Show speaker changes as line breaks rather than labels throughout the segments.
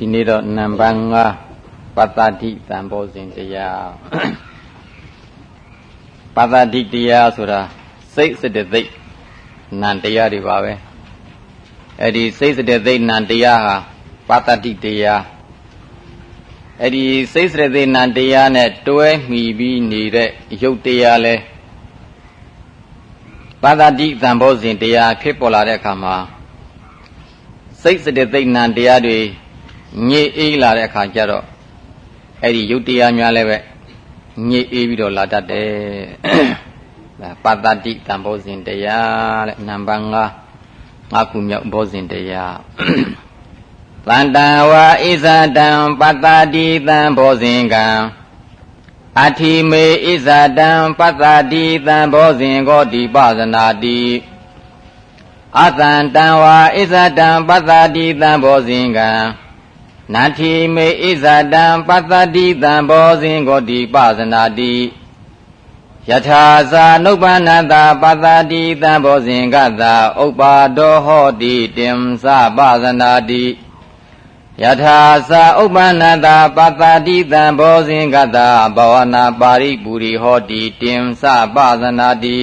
ဒီနေ့တော့နံပါတ်5ပတ္တတိသံဘောဇဉ်တရားပတ္တတိတရားဆိုတာစိတ်စတသိက်နံတရားတွေပါပဲအဲ့ဒီစိတ်စတသိက်နံတရားဟာပတ္တတိတရားအဲ့ဒီစိတ်စတသိက်နံတရားနဲ့တွဲမိပြီးနေတဲ့ရုပ်တရားလဲပတ္တတိသံဘောဇဉ်တရားဖြစ်ပေါ်လာတဲ့အခါမှာစိတ်စတသိက်နံတရားတွေ ညစ်အေးလာတဲ့အခါကျတော့အဲ့ဒီယုတ်တရားများလည်းပဲညစ်အေးပြီးတော့လာတတ်တယ်ဒါပတ္တတိတံဘောဇဉ်တရားတဲ့နံပါတ်5ငါးခုမြောက်ဘောဇဉ်တရားတန်တံဝါဣဇတံပတ္တတိတံဘောဇဉ်ကံအထိမေဣဇတံပတ္တတိတံဘောဇဉ်ကောတိပဇနာတိအတံတံဝါဣဇတံပတ္တတိတံဘောဇဉ်ကံ နာတိမေဣဇတံပတ္တတိတံဘောဇင်ကိုတိပဇနာတိယထာဇာနုပ္ပန္နတာပတ္တတိတံဘောဇင်ကသာဥပ္ပါဒောဟောတိတင်္စပဇနာတိယထာဇာဥပ္ပန္နတာပတ္တတိတံဘောဇင်ကသာဘဝနာပါရိပူရိဟောတိတင်္စပဇနာတိ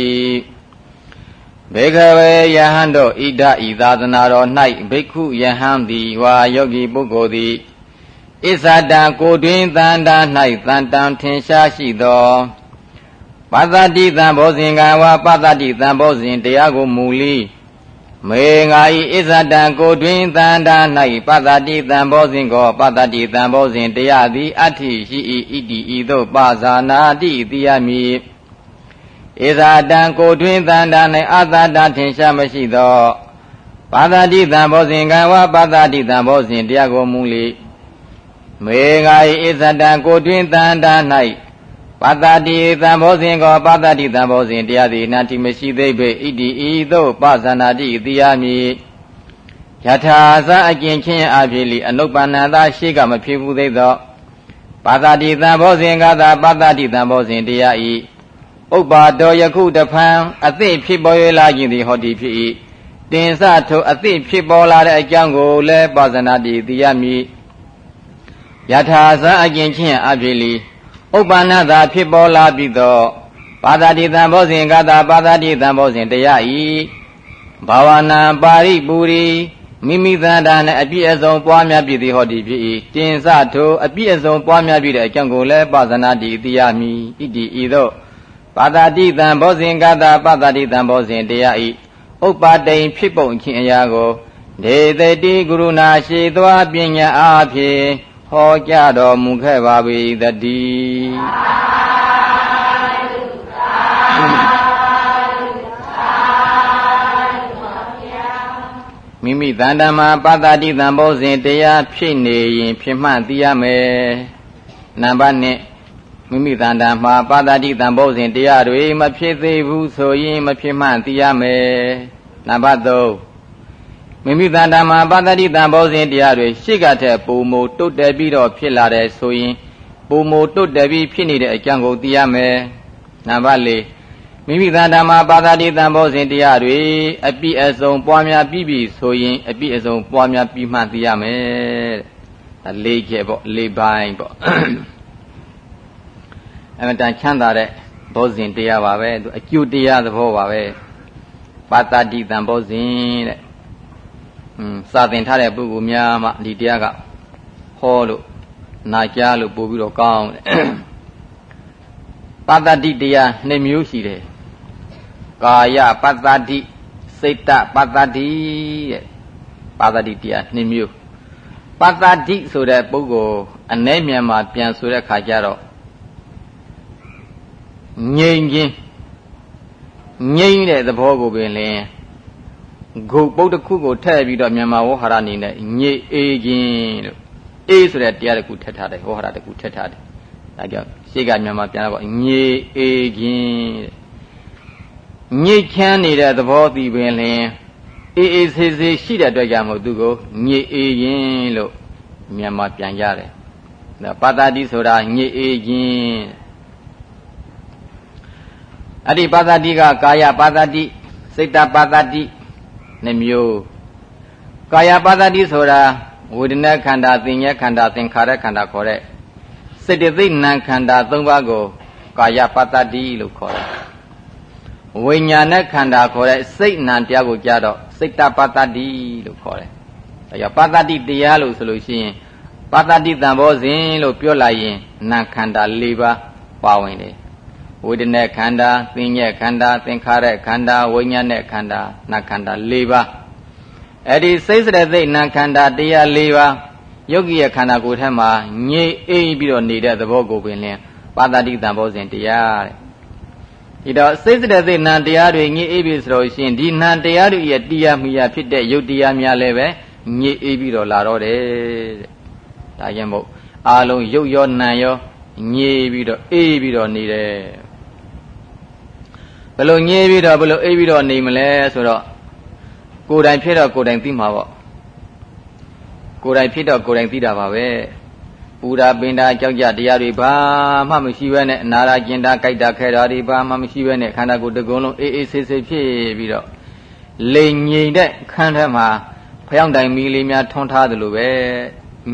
ဘေခဝေယဟန်တို့ဣဒဤသာသနာတော်၌ဘိက္ခုယဟန်သည်ဝါယောဂီပုဂ္ဂိုလ်သည်ဣဇာတံကိုတွင်တန်တာ၌တန်တံထင်ရှားရှိသောပတ္တတိတံဘောဇင်ကဝါပတ္တတိတံဘောဇင်တရားကိုမူလီမေငါဤဣဇာတံကိုတွင်တန်တာ၌ပတ္တတိတံဘောဇင်ကိုပတ္တတိတံဘောဇင်တရားသည်အဋ္ဌိရှိ၏ဣတိဤသို့ပါဇာနာတိတိယမ ည်ဣဇာတံကိုတွင်တန်တာ၌အတ္တတထင်ရှားမရှိသောပါဒတိတံဘောဇင်ကံဝပါဒတိတံဘောဇင်တရားကိုမူလေမေဃာဣဇတံကိုတွင်တန်တာ၌ပါဒတိတံဘောဇင်ကောပါဒတိတံဘောဇင်တရားသည်နာတိမရှိသေးပေဣတိဤသို့ပဇာနာတိတိယမည်ယထာဇအကျင်ချင်းအဖြစ်လီအနုပ္ပန္နသာရှိကမဖြစ်ဘူးသေးသောပါဒတိတံဘောဇင်ကသာပါဒတိတံဘောဇင်တရားဤ ဥပ္ပါတော်ယခုတဖန်အသည့်ဖြစ်ပေါ်ရလာခြင်းသည်ဟောဒီဖြစ်၏တင်စထိုအသည့်ဖြစ်ပေါ်လာတဲ့အကြောင်းကိုလည်းပါဇနာတိသိရမည်ယထာဇအကျင့်ချင်းအဖြစ်လီဥပ္ပန္နသာဖြစ်ပေါ်လာပြီးသောပါဒတိတံဘောဇင်ကတာပါဒတိတံဘောဇင်တရားဤဘာဝနာပါရိပူရိမိမိသန္တာနဲ့အပြည့်အစုံပွားများပြီသည်ဟောဒီဖြစ်၏တင်စထိုအပြည့်အစုံပွားများပြီတဲ့အကြောင်းကိုလည်းပါဇနာတိသိရမည်ဣတိဤသို့ ပါတာတိတံဘောဇင်ကတာပတာတိတံဘောဇင်တရားဤဥပ္ပါတိန်ဖြစ်ပုံချင်းအရာကိုဒေသတိကရုဏာရှိသွားပညာအားဖြင့်ဟောကြားတော်မူခဲ့ပါ၏တည်းမိမိတန်တမှာပတ္တတိတံဘောဇင်တရားဖြစ်နေရင် ဖြစ်မှန်သိရမယ်နံပါတ်1 မိမိတန်တာမှာပါတာတိတံဘောဇဉ်တရားတွေမဖြစ်သေးဘူးဆိုရင်မဖြစ်မှန်သိရမယ်နံပါတ်3မိမိတန်တာမှာပါတာတိတံဘောဇဉ်တရားတွေရှိကတဲ့ပုံမတုတ်တယ်ပြီးတော့ဖြစ်လာတယ်ဆိုရင်ပုံမတုတ်တယ်ပြီးဖြစ်နေတဲ့အကြောင်းကိုသိရမယ်နံပါတ်4မိမိတန်တာမှာပါတာတိတံဘောဇဉ်တရားတွေအပြည့်အစုံပွားများပြီးပြီဆိုရင်အပြည့်အစုံပွားများပြီးမှသိရမယ်တဲ့လေးချက်ပေါ့လေးပိုင်းပေါ့ အမတန်ချမ်းသာတဲ့ဘောဇင်တရားပါပဲသူအကျိုးတရားသဘောပါပဲပါတတိတံဘောဇင်တဲ့อืมစာသင်ထားတဲ့ပုဂ္ဂိုလ်များမှဒီတရားကဟောလို့နာကြားလို့ပို့ပြီးတော့ကောင်းတယ်ပါတတိတရားနှစ်မျိုးရှိတယ်ကာယပတ္တတိစိတ်တပတ္တတိတဲ့ပါတတိတရားနှစ်မျိုးပတ္တတိဆိုတဲ့ပုဂ္ဂိုလ်အ ਨੇ မြန်မာပြန်ဆိုတဲ့ခါကျတော့ ငြိမ်ခြင်းငြိမ်တဲ့သဘောကိုပင်လင်ဂုတ်ပုတ်တစ်ခုကိုထည့်ပြီးတော့မြန်မာဝဟရအနေနဲ့ညိအေးခြင်းလို့အေးဆိုတဲ့တရားတစ်ခုထည့်ထားတယ်ဝဟရတစ်ခုထည့်ထားတယ်ဒါကြောင့်ရှေ့ကမြန်မာပြန်တော့ညိအေးခြင်းတဲ့ညိချမ်းနေတဲ့သဘောတည်ပင်လင်အေးအေးဆေးဆေးရှိတဲ့အတွက်ကြောင့်မို့သူကိုညိအေးခြင်းလို့မြန်မာပြန်ရတယ်ဒါပါတာတိဆိုတာညိအေးခြင်း အဲ့ဒီပါသတိကကာယပါသတိစိတ်တပါသတိနှမျိုးကာယပါသတိဆိုတာဝေဒနာခန္ဓာသင်ញခန္ဓာသင်္ခါရခန္ဓာခေါ်တဲ့စေတသိက်နာခန္ဓာ၃ပါးကိုကာယပတ္တတိလို့ခေါ်တယ်ဝိညာဏခန္ဓာခေါ်တဲ့စိတ်နာတရားကိုကြားတော့စိတ်တပတ္တတိလို့ခေါ်တယ်အဲကြောင့်ပတ္တတိတရားလို့ဆိုလို့ရှိရင်ပတ္တတိတံဘောဇင်လို့ပြောလိုက်ရင်နာခန္ဓာ၄ပါးပါဝင်တယ် ဝေဒနာခန္ဓာသင်ញခန္ဓာသင်္ခါရခန္ဓာဝိညာဏခန္ဓာနာခန္ဓာ၄ပါးအဲ့ဒီစိတ်စရသိက်နာခန္ဓာတရား၄ပါးယောဂီရဲ့ခန္ဓာကိုယ်ထဲမှာငြိအိပ်ပြီးတော့နေတဲ့သဘောကိုပင်လင်းပါတတိတံဘောဇဉ်တရားတဲ့ဒီတော့စိတ်စရသိက်နာတရားတွေငြိအိပ်ပြီးဆိုတော့ရှင်ဒီနာတရားတွေရဲ့တရားမိယာဖြစ်တဲ့ယုတ်တရားများလည်းပဲငြိအိပ်ပြီးတော့လာတော့တယ်တဲ့ဒါရင်မို့အာလုံးယုတ်ရောနာရောငြိပြီးတော့အေးပြီးတော့နေတယ် ဘယ်လိုငြိပြီးတော့ဘယ်လိုအေးပြီးတော့နေမလဲဆိုတော့ကိုယ်တိုင်ဖြစ်တော့ကိုယ်တိုင်သိမှာပေါ့ကိုယ်တိုင်ဖြစ်တော့ကိုယ်တိုင်သိတာပါပဲပူတာပင်တာကြောက်ကြတရားတွေဘာမှမရှိဘဲနဲ့အနာရာကျင်တာကြိုက်တာခဲတာတွေဘာမှမရှိဘဲနဲ့ခန္ဓာကိုယ်တစ်ကုံလုံးအေးအေးဆေးဆေးဖြစ်ပြီးတော့လိမ်ငိမ်တဲ့ခန်းထဲမှာဖျောင်းတိုင်မီလေးများထွန်းထားတယ်လို့ပဲ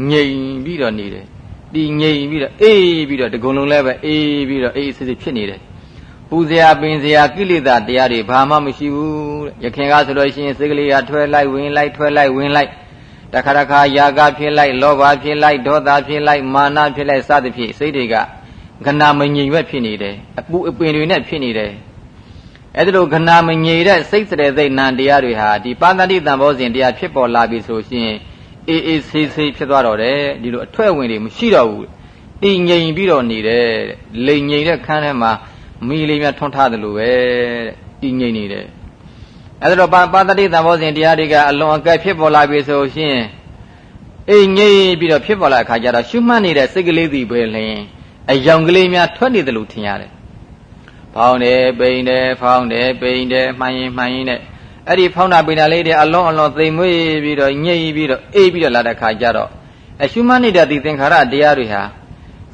ငိမ်ပြီးတော့နေတယ်ဒီငိမ်ပြီးတော့အေးပြီးတော့တကုံလုံးလည်းပဲအေးပြီးတော့အေးအေးဆေးဆေးဖြစ်နေတယ် ပူဇရာပင်ဇရာကိလေသာတရားတွေဘာမှမရှိဘူးတဲ့ယခင်ကဆိုလို့ရှိရင်စိတ်ကလေးကထွဲလိုက်ဝင်လိုက်ထွဲလိုက်ဝင်လိုက်တခါတခါယာကဖြစ်လိုက်လောဘဖြစ်လိုက်ဒေါသဖြစ်လိုက်မာနဖြစ်လိုက်စသဖြင့်စိတ်တွေကခဏမငြိမ်ဝက်ဖြစ်နေတယ်အပူအပင်တွေနဲ့ဖြစ်နေတယ်အဲ့ဒါလိုခဏမငြိမ်တဲ့စိတ်စတဲ့စိတ်နံတရားတွေဟာဒီပါဠိတန်ဘောစဉ်တရားဖြစ်ပေါ်လာပြီဆိုရှင်အေးအေးဆေးဆေးဖြစ်သွားတော့တယ်ဒီလိုအထွက်ဝင်တွေမရှိတော့ဘူးတည်ငြိမ်ပြီးတော့နေတယ်လိမ်ငြိမ်တဲ့ခန်းထဲမှာ မိလေးများထွန်းထားတယ်လို့ပဲတဲ့တည်ငြိမ်နေတယ်အဲဒါတော့ပါတတိသံဘောစဉ်တရားတွေကအလွန်အကဲဖြစ်ပေါ်လာပြီဆိုရှင်အိမ်ငိမ့်ပြီးတော့ဖြစ်ပေါ်လာအခါကျတော့ရှုမှတ်နေတဲ့စိတ်ကလေးစီပဲလင်အယောင်ကလေးများထွက်နေတယ်လို့ထင်ရတယ်။ဖောင်းတယ်ပိန်တယ်ဖောင်းတယ်ပိန်တယ်မှန်ရင်မှန်ရင်နဲ့အဲ့ဒီဖောင်းတာပိန်တာလေးတွေအလွန်အလွန်သိမ်မွေ့ပြီးတော့ညှိပြီးတော့အေးပြီးတော့လာတဲ့ခါကျတော့အရှုမှတ်နေတဲ့ဒီသင်္ခါရတရားတွေဟာ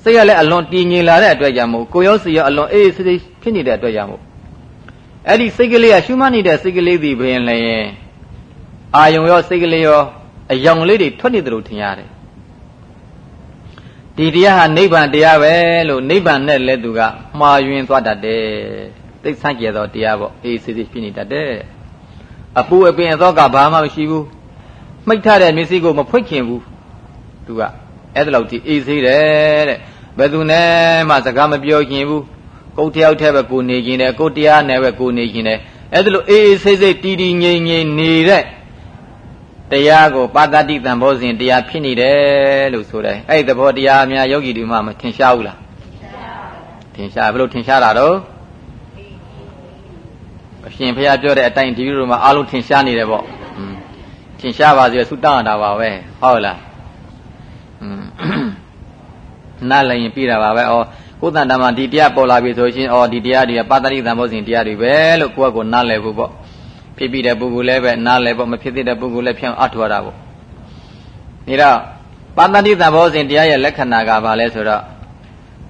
စိတ်ကလည်းအလွန်တည်ငြိမ်လာတဲ့အတွက်ကြောင့်မို့ကိုရောစီရောအလွန်အေးဆေးဆေးဖြစ်နေတဲ့အတွက်ကြောင့်မို့အဲ့ဒီစိတ်ကလေးကရှုမှတ်နေတဲ့စိတ်ကလေးဒီဘင်းလည်းအာယုံရောစိတ်ကလေးရောအယောင်လေးတွေထွက်နေတယ်လို့ထင်ရတယ်ဒီတရားဟာနိဗ္ဗာန်တရားပဲလို့နိဗ္ဗာန်နဲ့လည်းသူကမှားယွင်းသွားတတ်တယ်သိဆန့်ကျဲသောတရားပေါ့အေးစစ်စစ်ဖြစ်နေတတ်တယ်အပူအပင်အသောကဘာမှမရှိဘူးမှိတ်ထတဲ့မျက်စိကိုမဖွင့်ခင်ဘူးသူကအဲ့ဒါလောက်ဒီအေးသေးတယ်တဲ့ ဘယ်သူနဲ့မှစကားမပြောခင်ဘူးကိုယ်တယောက်တည်းပဲကိုနေခြင်းတယ်ကိုတရားနဲ့ပဲကိုနေခြင်းတယ်အဲ့ဒါလိုအေးအေးဆေးဆေးတီးတီးငြိမ်ငြိမ်နေတဲ့တရားကိုပါတတိတံဘောဇဉ်တရားဖြစ်နေတယ်လို့ဆိုတယ်အဲ့ဒီသဘောတရားများယောဂီတွေမှမထင်ရှားဘူးလားထင်ရှားဘယ်လိုထင်ရှားတာတော့အရှင်ဘုရားပြောတဲ့အတိုင်းဒီလိုမှအားလုံးထင်ရှားနေတယ်ပေါ့ထင်ရှားပါစေဆုတောင်းတာပါပဲဟုတ်လား နားလည်းရင်ပြီးတာပါပဲဩကိုယ်တန်တမှာဒီတရားပေါ်လာပြီဆိုရှင်ဩဒီတရားတွေကပါတရိသံဘောဇဉ်တရားတွေပဲလို့ကိုယ့်ကိုနားလည်ဖို့ပေါ့ဖြစ်ပြီးတဲ့ပုဂ္ဂိုလ်လည်းပဲနားလည်ဖို့မဖြစ်သေးတဲ့ပုဂ္ဂိုလ်လည်းဖြောင်းအထောက်ရတာပေါ့ဒါတော့ပါတတိသံဘောဇဉ်တရားရဲ့လက္ခဏာကဘာလဲဆိုတော့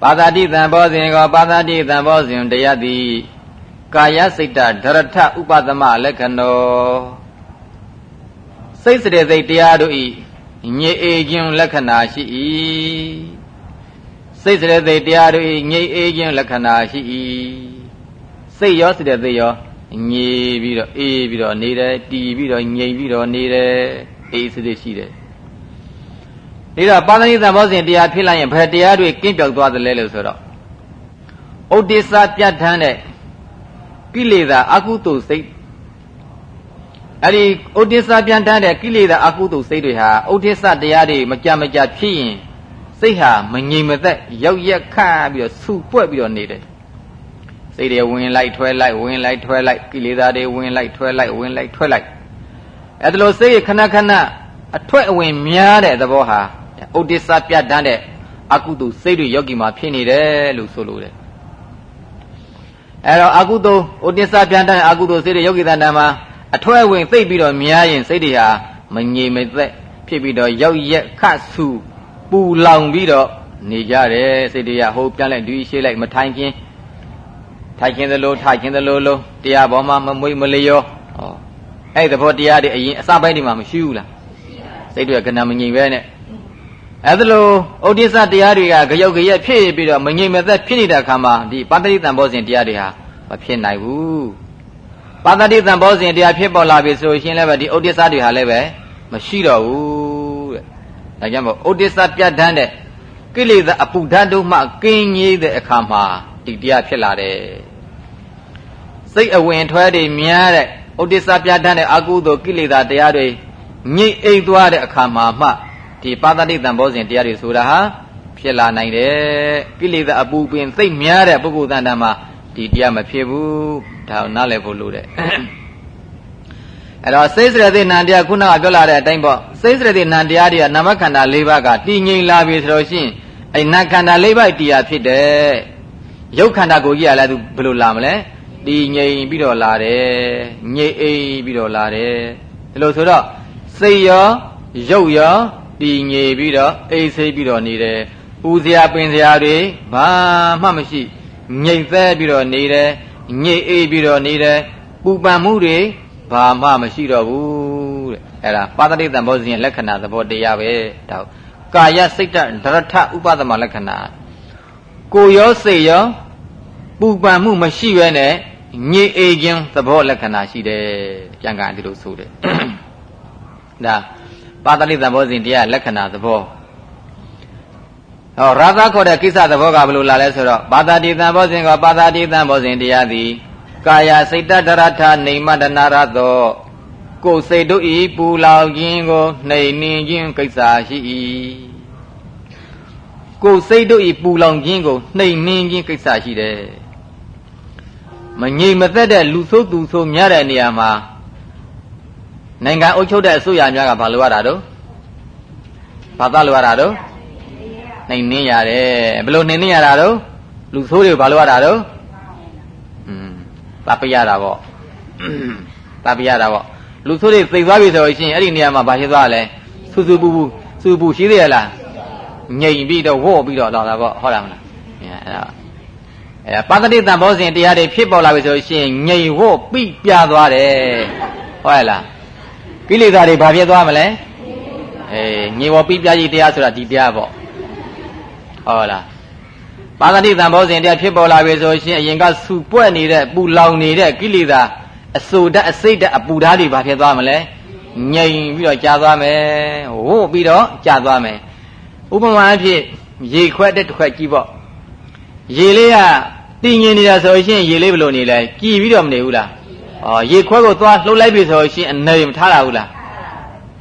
ပါတတိသံဘောဇဉ်ကောပါတတိသံဘောဇဉ်တရားသည်ကာယစိတ်တဒရထဥပသမလက္ခဏောစိတ်စတဲ့စိတ်တရားတို့ဤညေအေခြင်းလက္ခဏာရှိ၏ စိတ်စရသိတရားတို့ငြိအေးခြင်းလက္ခဏာရှိ၏စိတ်ရောစရသိရောငြိပြီးတော့အေးပြီးတော့နေတယ်တည်ပြီးတော့ငြိမ်ပြီးတော့နေတယ်အေးစစ်စစ်ရှိတယ်ဒါတော့ပါဠိသံဘောဇဉ်တရားဖြစ်လိုက်ရင်ဘယ်တရားတွေကင်းပြောက်သွားသလဲလို့ဆိုတော့ဥဒိစ္စပြဋ္ဌာန်းတဲ့ကိလေသာအကုသိုလ်စိတ်အဲ့ဒီဥဒိစ္စပြဋ္ဌာန်းတဲ့ကိလေသာအကုသိုလ်စိတ်တွေဟာဥဒိစ္စတရားတွေမကြမကြဖြစ်ရင် စိတ်ဟာမငြိမ်မသက်ရောက်ရက်ခတ်ပြီးတော့ဆူပွက်ပြီးတော့နေတယ်စိတ်တွေဝင်လိုက်ထွဲလိုက်ဝင်လိုက်ထွဲလိုက်ကိလေသာတွေဝင်လိုက်ထွဲလိုက်ဝင်လိုက်ထွဲလိုက်အဲ့ဒါလို့စိတ်ခဏခဏအထွက်အဝင်များတဲ့သဘောဟာဥဒိစ္စပြတ်တန်းတဲ့အကုသိုလ်စိတ်တွေယောဂီမှာဖြစ်နေတယ်လို့ဆိုလိုတယ်အဲ့တော့အကုသိုလ်ဥဒိစ္စပြတ်တန်းတဲ့အကုသိုလ်စိတ်တွေယောဂီတန်တမှာအထွက်အဝင်သိပ်ပြီးတော့များရင်စိတ်တွေဟာမငြိမ်မသက်ဖြစ်ပြီးတော့ရောက်ရက်ခတ်ဆူ ပူလောင်ပြီးတော့နေကြတယ်စိတ်တရားဟိုပြန်လိုက်ဒီရှိလိုက်မထိုင်ခြင်းထိုင်ခြင်းသလိုထိုင်ခြင်းသလိုလိုတရားပေါ်မှာမမွေးမလျောဩအဲ့သဘောတရားတွေအရင်အစပိုင်းဒီမှာမရှိဘူးလားစစိတ်တွေကကဏမငြိမ်ပဲနဲ့အဲ့ဒါလိုဩဒိစ္စတရားတွေကကြယုတ်ကြရက်ဖြစ်ပြီးတော့မငြိမ်မသက်ဖြစ်နေတဲ့အခါမှာဒီပါတိတံဘောဇဉ်တရားတွေဟာမဖြစ်နိုင်ဘူးပါတိတံဘောဇဉ်တရားဖြစ်ပေါ်လာပြီဆိုရင်လည်းပဲဒီဩဒိစ္စတွေဟာလည်းပဲမရှိတော့ဘူးတဲ့ ဒါကြောင့်မို့ဩဒိစ္စပြတ်တန်းတဲ့ကိလေသာအပူဓာတ်တို့မှကင်းငြိတဲ့အခါမှာဒီတရားဖြစ်လာတယ်စိတ်အဝင်ထွဲတွေများတဲ့ဥဒိစ္စပြတတ်တဲ့အကုသိုလ်ကိလေသာတရားတွေညှိအိတ်သွားတဲ့အခါမှာမှဒီပါဠိတန်ဘောဇဉ်တရားတွေဆိုတာဟာဖြစ်လာနိုင်တယ်ကိလေသာအပူပင်သိမ့်များတဲ့ပုဂ္ဂိုလ်တန်တမှာဒီတရားမဖြစ်ဘူးဒါနားလည်ဖို့လိုတယ် အဲ့တော့စိတ်စရတိနံတရားခုနကပြောလာတဲ့အတိုင်းပေါ့စိတ်စရတိနံတရားတွေကနာမခန္ဓာ၄ပါးကတည်ငြိမ်လာပြီဆိုလို့ရှိရင်အဲ့နာခန္ဓာ၄ပါးတရားဖြစ်တယ်ရုပ်ခန္ဓာကိုကြီးကလည်းသူဘယ်လိုလာမလဲတည်ငြိမ်ပြီးတော့လာတယ်ငြိမ်အိမ်ပြီးတော့လာတယ်ဒီလိုဆိုတော့စိတ်ရောရုပ်ရောတည်ငြိမ်ပြီးတော့အိမ်ဆိပ်ပြီးတော့နေတယ်ပူစရာပင်စရာတွေဘာမှမရှိငြိမ်သက်ပြီးတော့နေတယ်ငြိမ်အိမ်ပြီးတော့နေတယ်ပူပန်မှုတွေ ဘာမှမရှိတော့ဘူးတဲ့အဲ့ဒါပါတိတံဘောဇဉ်ရဲ့လက္ခဏာသဘောတရားပဲဒါကာယစိတ်တဒရထဥပသမလက္ခဏာကိုရောစိတ်ရောပူပန်မှုမရှိဘဲနဲ့ညစ်အေးခြင်းသဘောလက္ခဏာရှိတယ်ကျန်ကန်ဒီလိုဆိုတယ်ဒါပါဠိသဘောစဉ်တရားလက္ခဏာသဘောဟောရာသခေါ်တဲ့ကိစ္စသဘောကဘယ်လိုလာလဲဆိုတော့ပါတာတိသံဘောစဉ်ကပါတာတိသံဘောစဉ်တရားသည် ကာယစိတ်တဒရထနေမတနာရသောကိုယ်စိတ်တို့ဤပူလောင်ခြင်းကိုနှိမ်နှင်းခြင်းကိစ္စရှိ၏ကိုယ်စိတ်တို့ဤပူလောင်ခြင်းကိုနှိမ်နှင်းခြင်းကိစ္စရှိတယ်မငြိမ်မသက်တဲ့လူဆိုးသူဆိုးများတဲ့နေရာမှာနိုင်ငံအုပ်ချုပ်တဲ့အစိုးရများကဘာလို့ရတာတော့ဘာသလို့ရတာတော့နှိမ်နှင်းရတယ်ဘယ်လိုနှိမ်နှင်းရတာတော့လူဆိုးတွေဘာလို့ရတာတော့อืม တပ်ပြရတာပေါ့တပ်ပြရတာပေါ့လူဆိုးတွေသိသွားပြီဆိုလို့ရှိရင်အဲ့ဒီနေရာမှာဘာဖြစ်သွားလဲစူစူပူပူစူပူရှိသေးရလားငြိမ်ပြီးတော့ဝေါ့ပြီးတော့လာတာပေါ့ဟုတ်လားမလားအဲ့ဒါအဲပါတိတံဘောဇဉ်တရားတွေဖြစ်ပေါ်လာပြီဆိုရှင်ငြိမ်ဝတ်ပြပြသွားတယ်ဟုတ်ရဲ့လားကိလေသာတွေဘာဖြစ်သွားမလဲအေးငြိမ်ဝတ်ပြပြကြီးတရားဆိုတာဒီတရားပေါ့ဟုတ်လား ပါတိတံဘောဇဉ်တရားဖြစ်ပေါ်လာပြီဆိုရှင်အရင်ကဆူပွက်နေတဲ့ပူလောင်နေတဲ့ကိလေသာအဆူဓာတ်အစိတ်ဓာတ်အပူဓာတ်တွေဘာဖြစ်သွားမလဲငြိမ်ပြီးတော့ကြာသွားမယ်ဝတ်ပြီးတော့ကြာသွားမယ်ဥပမာအဖြစ်ရေခွက်တဲ့တစ်ခွက်ကြီးပေါ့ရေလေးကတည်ငြိမ်နေတာဆိုရှင်ရေလေးဘယ်လိုနေလဲကြည်ပြီးတော့မနေဘူးလားဩရေခွဲကိုသွားလှုပ်လိုက်ပြီဆိုရှင်အနေမထားတာဘူးလား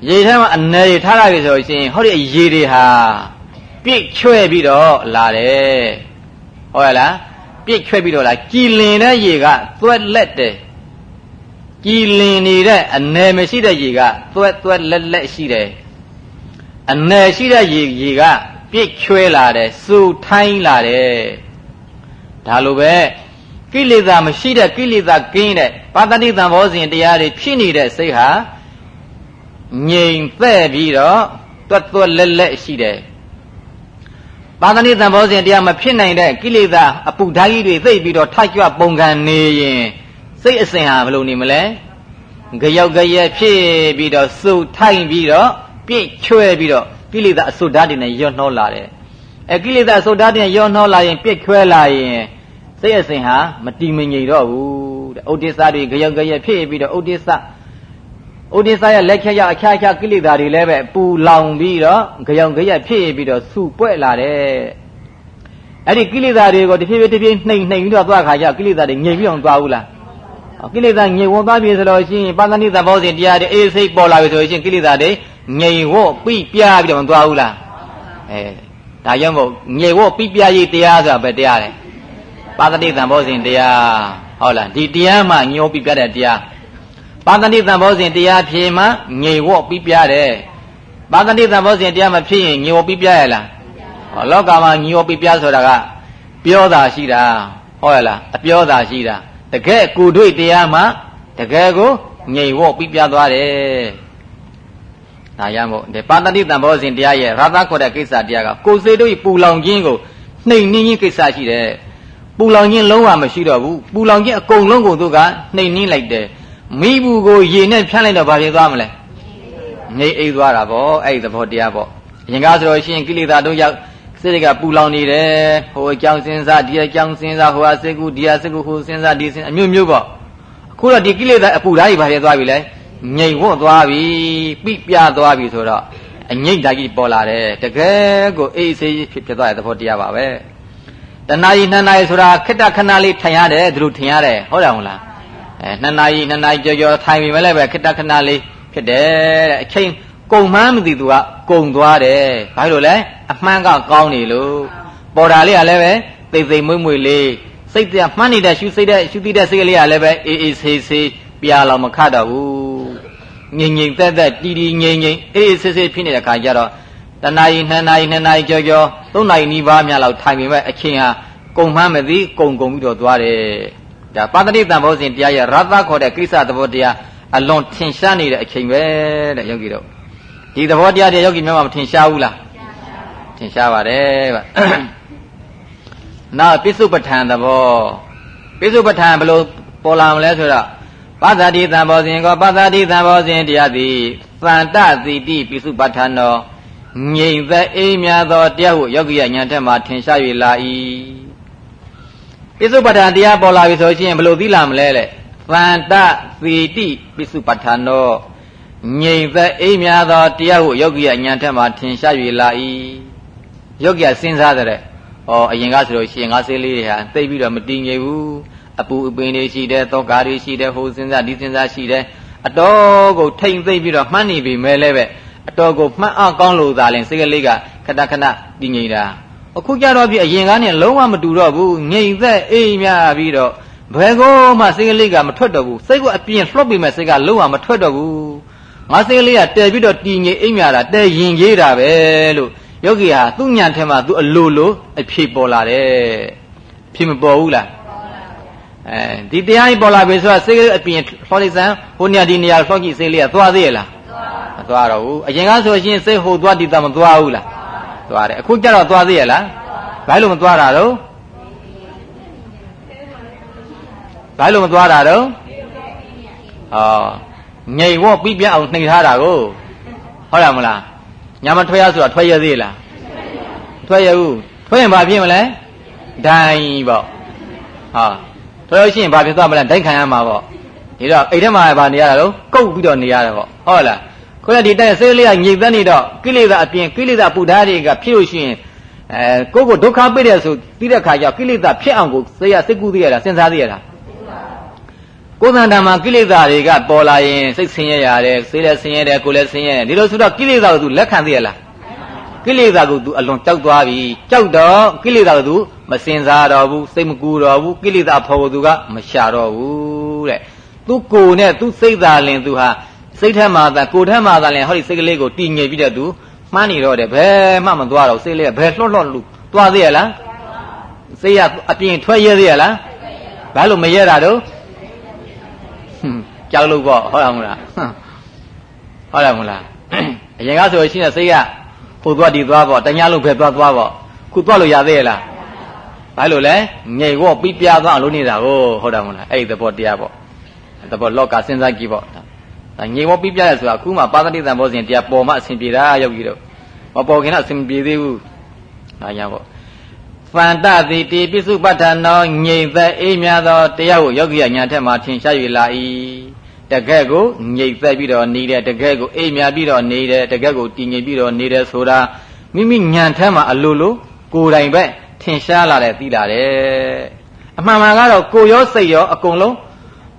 ရေထဲမှာအနေထားရပြီဆိုရှင်ဟောဒီရေတွေဟာပြည့်ချွဲပြီးတော့လာတယ် ဟုတ်ရလားပြည့်ချွဲပြီးတော့လာကြည်လင်တဲ့ရေကသွက်လက်တယ်ကြည်လင်နေတဲ့အနေမရှိတဲ့ရေကသွက်သွက်လက်လက်ရှိတယ်အနေရှိတဲ့ရေရေကပြည့်ချွဲလာတယ်စူထိုင်းလာတယ်ဒါလိုပဲကိလေသာမရှိတဲ့ကိလေသာကင်းတဲ့ပါတတိတံဘောဇဉ်တရားတွေဖြစ်နေတဲ့စိတ်ဟာငြိမ်သက်ပြီးတော့တွတ်တွတ်လက်လက်ရှိတယ် ပါတတိတံဘောဇဉ်တရားမဖြစ်နိုင်တဲ့ကိလေသာအပူဓာကြီးတွေသိပ်ပြီးတော့ထိုက်ကြွပုံခံနေရင်စိတ်အစဉ်ဟာဘယ်လိုနေမလဲကြောက်ကြရဲ့ဖြစ်ပြီးတော့စုထိုင်ပြီးတော့ပြည့်ချွဲပြီးတော့ကိလေသာအစွတ်ဓာတ်တွေနဲ့ရောနှောလာတယ်အဲကိလေသာအစွတ်ဓာတ်တွေနဲ့ရောနှောလာရင်ပြည့်ချွဲလာရင်စိတ်အစဉ်ဟာမတည်မငြိမ်တော့ဘူးတဲ့ဥဒိစ္စတွေကြောက်ကြရဲ့ဖြစ်ပြီးတော့ဥဒိစ္စ ဥဒိစ္စရဲ့လက်ချက်ရောက်အခြားအခြားကိလေသာတွေလည်းပဲပူလောင်ပြီးတော့ကြောင်ကြရဲ့ဖြစ်ပြီးတော့စုပွက်လာတယ်အဲ့ဒီကိလေသာတွေကိုတဖြည်းဖြည်းတဖြည်းနှိမ်နှိမ်ပြီးတော့သွားခါကျကိလေသာတွေငြိမ်ပြီးအောင်သွားဘူးလားကိလေသာငြိမ်ဝသွားပြီဆိုလို့ရှိရင်ပါဠိသဘောစဉ်တရားတွေအေးစိတ်ပေါ်လာပြီဆိုရင်ကိလေသာတွေငြိမ်ဝပြပြပြီးတော့မသွားဘူးလားအဲဒါကြောင့်မို့ငြိမ်ဝပြပြရေးတရားဆိုတာပဲတရားတယ်ပါဠိသံဘောဇဉ်တရားဟုတ်လားဒီတရားမှညှိုးပြပြတဲ့တရား ပါဠိသံဘောဇဉ်တရားဖြေမှငြိမ်ဝပြပြတယ်ပါဠိသံဘောဇဉ်တရားမဖြစ်ရင်ညှိုးပြပြရလားဟောလောကမှာညှိုးပြပြဆိုတာကပြောတာရှိတာဟုတ်ရလားအပြောတာရှိတာတကယ်ကိုတွေ့တရားမှတကယ်ကိုငြိမ်ဝပြပြသွားတယ်ဒါရမို့ဒီပါဠိတံဘောဇဉ်တရားရဲ့ရာသခေါ်တဲ့ကိစ္စတရားကကိုယ်စိတ်တို့ပူလောင်ခြင်းကိုနှိမ်နှင်းခြင်းကိစ္စရှိတယ်ပူလောင်ခြင်းလုံးဝမရှိတော့ဘူးပူလောင်ခြင်းအကုန်လုံးကိုသူကနှိမ်နှင်းလိုက်တယ် မိဘူးကိုရေနဲ့ဖြန်းလိုက်တော့ဘာဖြစ်သွားမလဲငြိမ့်အိပ်သွားတာပေါ့အဲ့ဒီသဘောတရားပေါ့အရင်ကဆိုလို့ရှိရင်ကိလေသာတို့ရောက်စိတ်တွေကပူလောင်နေတယ်ဟိုအကြောင်းစဉ်းစားဒီအကြောင်းစဉ်းစားဟိုအစိတ်ကူဒီအစိတ်ကူဟိုစဉ်းစားဒီစဉ်းအမျိုးမျိုးပေါ့အခုတော့ဒီကိလေသာအပူဓာတ်ကြီးဘာဖြစ်သွားပြီလဲငြိမ်ဝတ်သွားပြီပြပြသွားပြီဆိုတော့အငိမ့်ဓာတ်ကြီးပေါ်လာတယ်တကယ်ကိုအေးဆေးဖြစ်ဖြစ်သွားတဲ့သဘောတရားပါပဲတဏှာကြီးနှစ်နာရီဆိုတာခက်တခဏလေးထိုင်ရတယ်သူတို့ထင်ရတယ်ဟုတ်တယ်မဟုတ်လား အဲနှစ်နာရီနှစ်နာရီကြော်ကြော်ထိုင်ပြီမဲ့လည်းပဲခက်တခဏလေးဖြစ်တယ်တဲ့အချိန်ကုံမှန်းမသိသူကကုံသွားတယ်ဘာလို့လဲအမှန်ကကောင်းနေလို့ပေါ်တာလေးကလည်းပဲသိသိမွေ့မွေ့လေးစိတ်တည်းမှန်းနေတဲ့ရှုစိတ်တဲ့ရှုသိတဲ့စိတ်ကလေးကလည်းပဲအေးအေးဆေးဆေးပြာလောင်မခတ်တော့ဘူးငြိမ်ငြိမ်သက်သက်တီတီငြိမ်ငြိမ်အေးအေးဆေးဆေးဖြစ်နေတဲ့ခါကျတော့တနာရီနှစ်နာရီနှစ်နာရီကြော်ကြော်သုံးနာရီနီးပါးများလောက်ထိုင်ပေမဲ့အချိန်ဟာကုံမှန်းမသိကုံကုံပြီးတော့သွားတယ် ဒါပါဠိတန်ဖိုးစဉ်တရားရဲ့ရသခေါ်တဲ့ကိစ္စသဘောတရားအလွန်ထင်ရှားနေတဲ့အချိန်ပဲတဲ့ယောဂီတို့ဒီသဘောတရားတွေယောဂီများမထင်ရှားဘူးလားထင်ရှားပါတယ်ဗျနောက်ပိစုပဋ္ဌာန်သဘောပိစုပဋ္ဌာန်ဘယ်လိုပေါ်လာမလဲဆိုတော့ပသတိသံဘောစဉ်ကောပသတိသံဘောစဉ်တရားသည်သန္တသီတိပိစုပဋ္ဌာန်တော်ငြိမ်သက်အေးမြသောတရားဟုယောဂီယညာထက်မှထင်ရှား၍လာ၏ ပိစုပဋ္ဌာန်တရားပေါ်လာပြီဆိုရင်ဘယ်လိုသိလာမလဲလေသန္တသီတိပိစုပဋ္ဌာန်တော်ငြိမ်သက်အေးမြသောတရားဟုယောဂီယညာထက်မှထင်ရှား၍လာ၏ယောဂီယစဉ်းစားတဲ့ဩအရင်ကဆိုလို့ရှိရင်ငါးဆေးလေးတွေဟာသိပြီးတော့မတည်ငြိမ်ဘူးအပူအပင်တွေရှိတယ်သောကာတွေရှိတယ်ဟိုစဉ်းစားဒီစဉ်းစားရှိတယ်အတော်ကိုထိမ့်သိမ့်ပြီးတော့မှန်းနေပြီမဲလဲပဲအတော်ကိုမှတ်အကောင်းလို့သာလဲစိတ်ကလေးကခဏခဏတည်ငြိမ်တာ အခုကြတော့ပြီအရင်ကနဲ့လုံးဝမတူတော့ဘူးငြိမ်သက်အေးမြပြီးတော့ဘယ်ကောမှစိတ်ကလေးကမထွက်တော့ဘူးစိတ်ကအပြင်လှော့ပြီးမဲ့စိတ်ကလုံးဝမထွက်တော့ဘူးငါစိတ်ကလေးကတဲပြီးတော့တည်ငြိမ်အိမ်မြတာတဲရင်ကြီးတာပဲလို့ယောဂီဟာသူ့ညံထဲမှာသူအလိုလိုအဖြေပေါ်လာတယ်အဖြေမပေါ်ဘူးလားအဲဒီတရားကြီးပေါ်လာပြီဆိုတော့စိတ်အပြင်လှော်လိုက်စမ်းဟိုနေရာဒီနေရာလှော်ကြည့်စိတ်လေးကသွားသေးရလားမသွားတော့ဘူးအရင်ကဆိုရှင်စိတ်ဟိုသွားဒီတာမသွားဘူးလား သွားတယ်အခုကျတော့သွားသေးရလားဘာလို့မသွားတာတော့ဘာလို့မသွားတာတော့အော်ငြိမ်ဝေါ့ပြီးပြအောင်နှိမ်ထားတာကိုဟုတ်လားမလားညာမထွက်ရဆိုတာထွက်ရသေးလားထွက်ရဘူးထွက်ရင်ဘာဖြစ်မလဲဒိုင်းပေါ့ဟာထွက်လို့ရှိရင်ဘာဖြစ်သွားမလဲဒိုင်းခံရမှာပေါ့ဒီတော့အိတ်ထဲမှာဗာနေရတာတော့ကုတ်ပြီးတော့နေရတယ်ပေါ့ဟုတ်လား ခုနဒီတဲ့စိတ်လေးကညိတ်သက်နေတော့ကိလေသာအပြင်ကိလေသာပူဓာတ်တွေကဖြစ်လို့ရှိရင်အဲကိုယ့်ကိုဒုက္ခပိတဲ့ဆိုပြီးတဲ့ခါကျကိလေသာဖြစ်အောင်ကိုစိတ်ရစိတ်ကူးသေးရတာစဉ်းစားသေးရတာကိုယ်သဏ္ဍာန်မှာကိလေသာတွေကပေါ်လာရင်စိတ်ဆင်းရဲရတယ်စိတ်လည်းဆင်းရဲတယ်ကိုယ်လည်းဆင်းရဲတယ်ဒီလိုဆိုတော့ကိလေသာကိုသူလက်ခံသေးရလားကိလေသာကိုသူအလွန်ကြောက်သွားပြီကြောက်တော့ကိလေသာကိုသူမစင်စားတော့ဘူးစိတ်မကူတော့ဘူးကိလေသာဖော်ကိုသူကမရှာတော့ဘူးတဲ့သူကိုယ်နဲ့သူစိတ်သာလင်သူဟာ စိတ်ထက်မှသာကိုယ်ထက်မှသာလင်ဟောဒီစိတ်ကလေးကိုတည်ငြိမ်ပြီးတဲ့သူမှန်းနေတော့တယ်ဘယ်မှမသွားတော့စိတ်လေးကဘယ်လှော့လှော့လူသွားသေးရလားစိတ်ရအပြင်ထွက်ရသေးရလားဘာလို့မရတာတော့ကြောက်လို့ပေါ့ဟုတ်လားမလားဟုတ်လားမလားအရင်ကဆိုရှင်စိတ်ကဟိုသွားဒီသွားပေါ့တ냐လုံးပဲသွားသွားပေါ့ခုသွားလို့ရသေးရလားဘာလို့လဲငြိမ်ဝေါ့ပြီးပြသွားအောင်လုပ်နေတာကိုဟုတ်တယ်မလားအဲ့ဒီသဘောတရားပေါ့သဘောလောကစဉ်းစားကြည့်ပေါ့ဒါ ငြိမ်ဝေါ့ပြီးပြရဆိုတာအခုမှပါဠိတန်ဘောစဉ်တရားပေါ်မှအဆင်ပြေတာယောဂီတို့မပေါ်ခင်တော့အဆင်ပြေသေးဘူးဒါညာပေါ့ဖန္တတိတိပိစုပဋ္ဌာနောငြိမ်သက်အေးမြသောတရားကိုယောဂီညာထက်မှထင်ရှား၍လာ၏တကက်ကိုငြိမ်သက်ပြီးတော့နေတဲ့တကက်ကိုအေးမြပြီးတော့နေတဲ့တကက်ကိုတည်ငြိမ်ပြီးတော့နေတဲ့ဆိုတာမိမိညာထက်မှအလိုလိုကိုယ်တိုင်ပဲထင်ရှားလာတဲ့သိလာတယ်အမှန်မှန်ကတော့ကိုရောစိတ်ရောအကုန်လုံး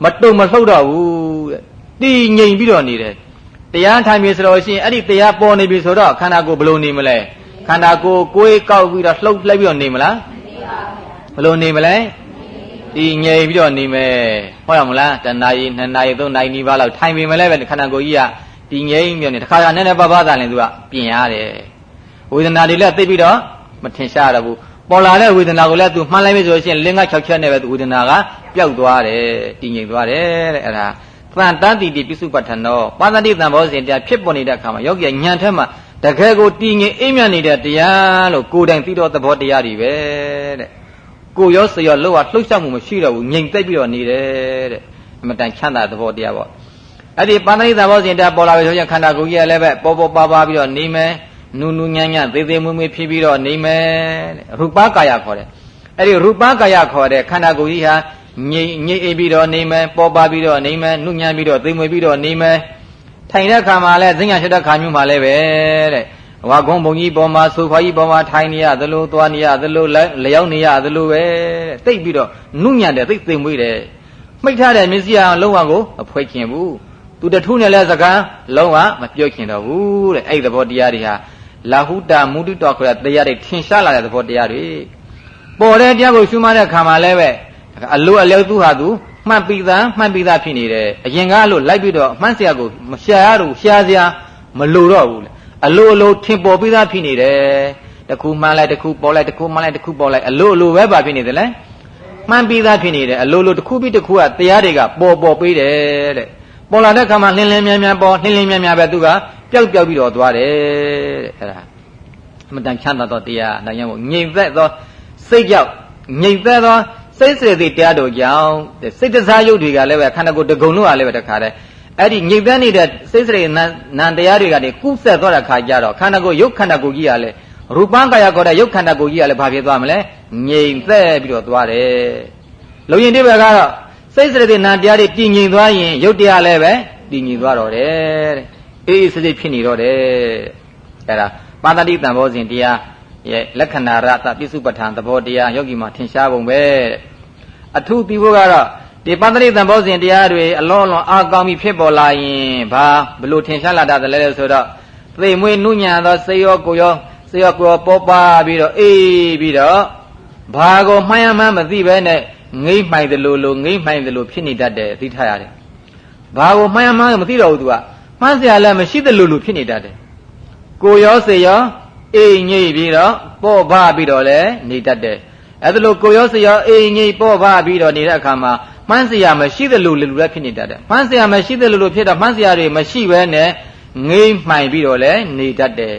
မတုံမလှုပ်တော့ဘူးတဲ့ တည်ငြိမ်ပြီးတော့နေတယ်တရားထိုင်ပြီဆိုတော့ရှင်အဲ့ဒီတရားပေါ်နေပြီဆိုတော့ခန္ဓာကိုယ်ဘယ်လိုနေမလဲခန္ဓာကိုယ်ကိုယ်ကောက်ပြီးတော့လှုပ်လိုက်ပြီးတော့နေမလားဘယ်လိုနေမလဲဒီငြိမ်ပြီးတော့နေမယ်ဟုတ်ရမလားတဏှာကြီးနှစ်နာရီသုံးနာရီနီးပါးလောက်ထိုင်ပြီမလဲပဲခန္ဓာကိုယ်ကြီးကဒီငြိမ်ပြီးတော့နေတခါကနည်းနည်းပါးပါးသာလည်းသူကပြင်ရတယ်ဝေဒနာတွေလည်းသိပြီးတော့မထင်ရှားရဘူးပေါ်လာတဲ့ဝေဒနာကိုလည်းသူမှန်းလိုက်ပြီဆိုရင်လင်းက6ချက်နဲ့ပဲသူဝေဒနာကပျောက်သွားတယ်တည်ငြိမ်သွားတယ်တဲ့အဲ့ဒါ သံတန်တိတိပိစုပဋ္ဌာနောပါဠိတံဘောဇဉ်တရားဖြစ်ပေါ်နေတဲ့အခါမှာယောဂီညံထက်မှာတကယ်ကိုတည်ငြိမ်အိမ်မြနေတဲ့တရားလို့ကိုယ်တိုင်သိတော့သဘောတရားတွေပဲတဲ့ကိုရောစရောလှုပ်ရလှုပ်ရှားမှုမရှိတော့ဘူးငြိမ်သက်ပြီးတော့နေတယ်တဲ့အမတန်ချမ်းသာသဘောတရားပေါ့အဲ့ဒီပန္တိသဘောစဉ်တရားပေါ်လာပြီဆိုရင်ခန္ဓာကိုယ်ကြီးကလည်းပဲပေါ်ပေါ်ပါပါပြီးတော့နေမယ်နူနူညံ့ညံ့သေးသေးမွေ့မွေ့ဖြစ်ပြီးတော့နေမယ်ရူပကာယခေါ်တယ်အဲ့ဒီရူပကာယခေါ်တဲ့ခန္ဓာကိုယ်ကြီးဟာ ငြိငြိအိပ်ပြီးတော့နေမယ်ပေါ်ပါပြီးတော့နေမယ်နုညံ့ပြီးတော့သိမွေ့ပြီးတော့နေမယ်ထိုင်တဲ့ခါမှာလည်းဈဉ္ညာရှိတဲ့ခါမျိုးမှာလည်းပဲတဲ့ဝါကုန်းဘုံကြီးပေါ်မှာဆိုခွာကြီးပေါ်မှာထိုင်နေရသလိုသွားနေရသလိုလျောက်နေရသလိုပဲတိတ်ပြီးတော့နုညံ့တယ်သိသိမွေ့တယ်မိတ်ထားတဲ့မျက်စိအောင်လုံးဝကိုမဖွဲ့ခင်ဘူးသူတထုနဲ့လဲစကားလုံးဝမပြောခင်တော့ဘူးတဲ့အဲ့ဒီသဘောတရားတွေဟာလာဟုတာမုဒိတောခေါ်တဲ့တရားတွေထင်ရှားလာတဲ့သဘောတရားတွေပေါ်တဲ့တရားကိုရှုမှတ်တဲ့ခါမှာလည်းပဲ အလိုအလျောက်သူဟာသူမှတ်ပြီးသားမှတ်ပြီးသားဖြစ်နေတယ်အရင်ကလို့လိုက်ပြီးတော့မှတ်စရာကိုမရှာရတော့ရှားစရာမလိုတော့ဘူးလေအလိုအလိုထင်ပေါ်ပြီးသားဖြစ်နေတယ်တခုမှန်းလိုက်တခုပေါ်လိုက်တခုမှန်းလိုက်တခုပေါ်လိုက်အလိုအလိုပဲပါဖြစ်နေတယ်လေမှန်ပြီးသားဖြစ်နေတယ်အလိုလိုတစ်ခုပြီးတစ်ခုကတရားတွေကပေါ်ပေါ်ပေးတယ်တဲ့ပေါ်လာတဲ့ခါမှာလင်းလင်းမြန်မြန်ပေါ်လင်းလင်းမြန်မြန်ပဲသူကပျောက်ပျောက်ပြီးတော့သွားတယ်တဲ့အဲ့ဒါအမတန်ချမ်းသာသောတရားဒါကြောင့်ငြိမ်သက်သောစိတ်ကြောင့်ငြိမ်သက်သော စိတ်စေတိတရားတို့ကြောင့်စိတ်တစားယုတ်တွေကလည်းပဲခန္ဓာကိုယ်တကုံလုံးကလည်းပဲတခါတည်းအဲ့ဒီငြိမ်သက်နေတဲ့စိတ်စေနံတရားတွေကနေကုဆက်သွားတဲ့ခါကျတော့ခန္ဓာကိုယ်ယုတ်ခန္ဓာကိုယ်ကြီးကလည်းရူပကာယခေါ်တဲ့ယုတ်ခန္ဓာကိုယ်ကြီးကလည်းဘာဖြစ်သွားမလဲငြိမ်သက်ပြီးတော့သွားတယ်လုံရင်ဒီဘက်ကတော့စိတ်စရတဲ့နာတရားတွေတည်ငြိမ်သွားရင်ယုတ်တရားလည်းပဲတည်ငြိမ်သွားတော့တယ်တဲ့အေးအေးစစ်စစ်ဖြစ်နေတော့တယ်အဲ့ဒါပါတတိတံဘောစဉ်တရား ရဲ့လက္ခဏာရသပိစုပဋ္ဌာန်သဘောတရားယောဂီမှာထင်ရှားပုံပဲအထုပြီးဖို့ကတော့ဒီပန္တရိတံဘောစဉ်တရားတွေအလုံးလုံးအာကောင်းပြီးဖြစ်ပေါ်လာရင်ဘာဘလို့ထင်ရှားလာတတ်တယ်လဲဆိုတော့သိမွေးနုညံသောစေရောကိုရောစေရောကိုရောပေါ်ပါပြီးတော့အေးပြီးတော့ဘာကိုမှန်းရမှန်းမသိပဲနဲ့ငိမ့်မှိုင်တယ်လို့လို့ငိမ့်မှိုင်တယ်လို့ဖြစ်နေတတ်တယ်သိထားရတယ်ဘာကိုမှန်းရမှန်းမသိတော့ဘူးသူကမှန်းစရာလည်းမရှိတယ်လို့လို့ဖြစ်နေတတ်တယ်ကိုရောစေရော အေးငိမ့်ပြီးတော့ပေါ်ပါပြီးတော့လည်းနေတတ်တယ်အဲ့ဒါလို့ကိုရောစေရောအေးငိမ့်ပေါ်ပါပြီးတော့နေတဲ့အခါမှာမှန်းစရာမရှိတယ်လို့လူလည်းဖြစ်နေတတ်တယ်မှန်းစရာမရှိတယ်လို့ဖြစ်တော့မှန်းစရာတွေမရှိဘဲနဲ့ငိမ့်မှိုင်ပြီးတော့လည်းနေတတ်တယ်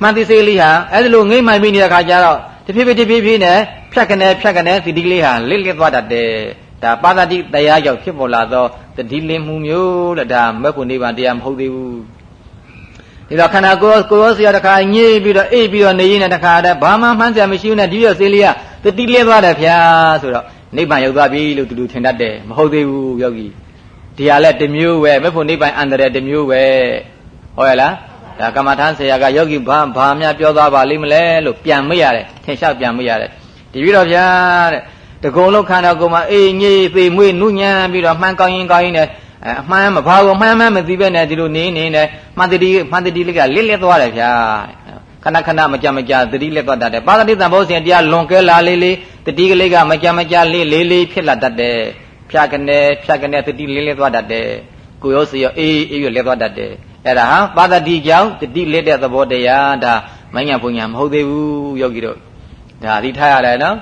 မှန်သိစေးလေးဟာအဲ့ဒါလို့ငိမ့်မှိုင်ပြီးနေတဲ့အခါကျတော့တဖြည်းဖြည်းတဖြည်းဖြည်းနဲ့ဖြတ်ကနေဖြတ်ကနေသတိလေးဟာလစ်လစ်သွားတတ်တယ်ဒါပါသတိတရားကြောင့်ဖြစ်ပေါ်လာသောတတိလင်းမှုမျိုးတဲ့ဒါမက်ဖို့နိဗ္ဗာန်တရားမဟုတ်သေးဘူး ဒီတော့ခန္ဓာကိုယ်ကိုယ်ရောစရာတခါညှိပြီးတော့အိပ်ပြီးတော့နေရင်းနဲ့တခါတည်းဘာမှမှန်းစရာမရှိဘူးနဲ့ဒီရစေးလေးကတတိလင်းသွားတယ်ဗျာဆိုတော့နိဗ္ဗာန်ရောက်သွားပြီလို့သူတို့ထင်တတ်တယ်မဟုတ်သေးဘူးယောဂီဒီဟာလည်းတစ်မျိုးပဲမက်ဖို့နိဗ္ဗာန်အန္တရာယ်တစ်မျိုးပဲဟုတ်ရဲ့လားဒါကမ္မထမ်းဆရာကယောဂီဘာဘာများပြောသားပါလိမ့်မလဲလို့ပြန်မေ့ရတယ်ထင်ရှားပြန်မေ့ရတယ်ဒီပြီးတော့ဗျာတဲ့တကုံလုံးခန္ဓာကိုယ်မှာအေးငြိသေးမွေးနုညံပြီးတော့မှန်ကောင်းရင်ကောင်းရင်နဲ့ အမှန်မဘာကိုမှန်မှန်မသိပဲနဲ့ဒီလိုနေနေနဲ့မှန်တတိမှန်တတိလေးကလစ်လက်သွားတယ်ဗျာခဏခဏမကြမကြတတိလက်သွားတတ်တယ်ပါဠိတန်ဘောစဉ်တရားလွန်ကဲလာလေးလေးတတိကလေးကမကြမကြလေးလေးလေးဖြစ်လာတတ်တယ်ဖြာကနေဖြာကနေတတိလေးလေးသွားတတ်တယ်ကိုရောစီရောအေးအေးရလက်သွားတတ်တယ်အဲ့ဒါဟာပါတတိကြောင့်တတိလက်တဲ့သဘောတရားဒါမညာဘုံညာမဟုတ်သေးဘူးယောဂီတို့ဒါသိထားရတယ်နော်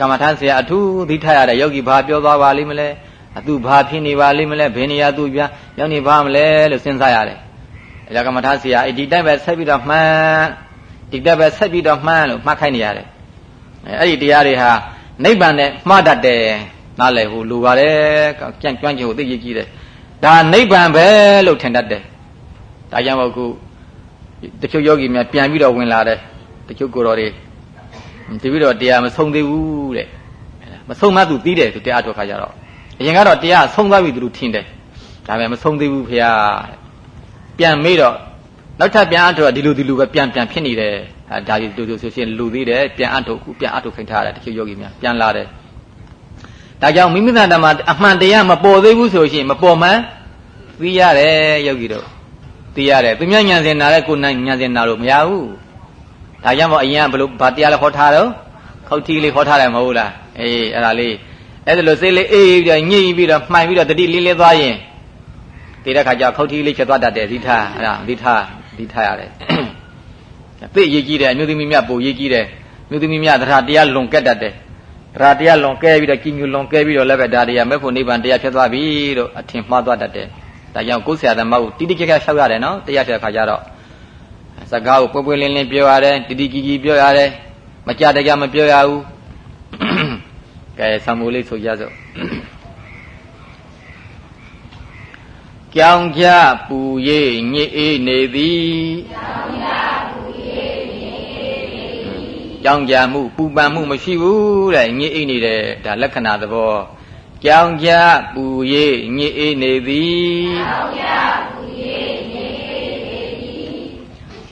ကမ္မထဆရာအထူးသိထားရတယ်ယောဂီဘာပြောသွားပါလိမ့်မလဲ အသူဘာဖြစ်နေပါလိမ့်မလဲဘယ်နေရာသူပြန်ရောက်နေပါမလဲလို့စဉ်းစားရတယ်အဲဒါကမ္မထဆရာဒီတိုက်ပဲဆက်ပြီးတော့မှန်းဒီတိုက်ပဲဆက်ပြီးတော့မှန်းလို့မှတ်ခိုင်းနေရတယ်အဲအဲ့ဒီတရားတွေဟာနိဗ္ဗာန်နဲ့မှားတတ်တယ်နားလည်ဟိုလူပါတယ်ကြံ့ကျွမ်းကျင်ဟိုသိရကြီးတယ်ဒါနိဗ္ဗာန်ပဲလို့ထင်တတ်တယ်ဒါကြောင့်မို့ခုတချို့ယောဂီများပြန်ပြီးတော့ဝင်လာတယ်တချို့ကိုယ်တော်တွေဒီပြီးတော့တရားမဆုံးသေးဘူးတဲ့မဆုံးမှသူသိတယ်သူတရားထုတ်ခါကြတော့ အရင်ကတော့တရားဆုံးသွားပြီသူတို့ထင်တယ်ဒါပေမဲ့မဆုံးသေးဘူးဖေဟာပြန်မေးတော့နောက်ထပ်ပြန်အထုတ်ဒီလိုဒီလိုပဲပြန်ပြန်ဖြစ်နေတယ်အဲဒါကြီးတူတူဆိုရှင်လူသေးတယ်ပြန်အထုတ်ခုပြန်အထုတ်ခိုင်းထားတယ်တချို့ယောဂီများပြန်လာတယ်ဒါကြောင့်မိမိသတ္တမှာအမှန်တရားမပေါ်သေးဘူးဆိုရှင်မပေါ်မှန်းသိရတယ်ယောဂီတို့သိရတယ်သူများညံစင်နာတဲ့ကိုညံစင်နာလို့မရဘူးဒါကြောင့်မို့အရင်ကဘလို့ဗာတရားလည်းဟောထားတော့ခောက်ထီးလေးဟောထားတယ်မဟုတ်လားအေးအဲ့ဒါလေး အဲ့ဒါလို့စိတ်လေးအေးပြီးတော့ညှိပြီးတော့မှိုင်ပြီးတော့တတိလေးလေးသွားရင်ဒီတဲ့ခါကျခောက်ထီးလေးချက်သွားတတ်တယ်ဒီထားအဲ့ဒါဒီထားဒီထားရတယ်သိရေးကြည့်တယ်အမျိုးသမီးများပိုရေးကြည့်တယ်အမျိုးသမီးများတရားတရားလွန်ကက်တတ်တယ်တရားတရားလွန်ကဲပြီးတော့ကြီးညူလွန်ကဲပြီးတော့လည်းပဲဒါတရားမဲ့ဖို့နိဗ္ဗာန်တရားဖြစ်သွားပြီလို့အထင်မှားသွားတတ်တယ်ဒါကြောင့်ကိုယ်ဆရာသမားကိုတိတိကျကျရှောက်ရတယ်နော်တရားတဲ့ခါကျတော့စကားကိုပွဲပွဲလင်းလင်းပြောရတယ်တိတိကြီးကြီးပြောရတယ်မကြတကြမပြောရဘူး ကဲဆံမိုးလေးဆိုကြစို့ကြောင်ကြပူ၍ညစ်အေးနေသည်ကြောင်ကြပူ၍ညစ်အေးနေသည်ကြောင်ကြမှုပူပန်မှုမရှိဘူးတဲ့ညစ်အေးနေတယ်ဒါလက္ခဏာသဘောကြောင်ကြပူ၍ညစ်အေးနေသည်ကြောင်ကြပူ၍ညစ်အေးနေသည်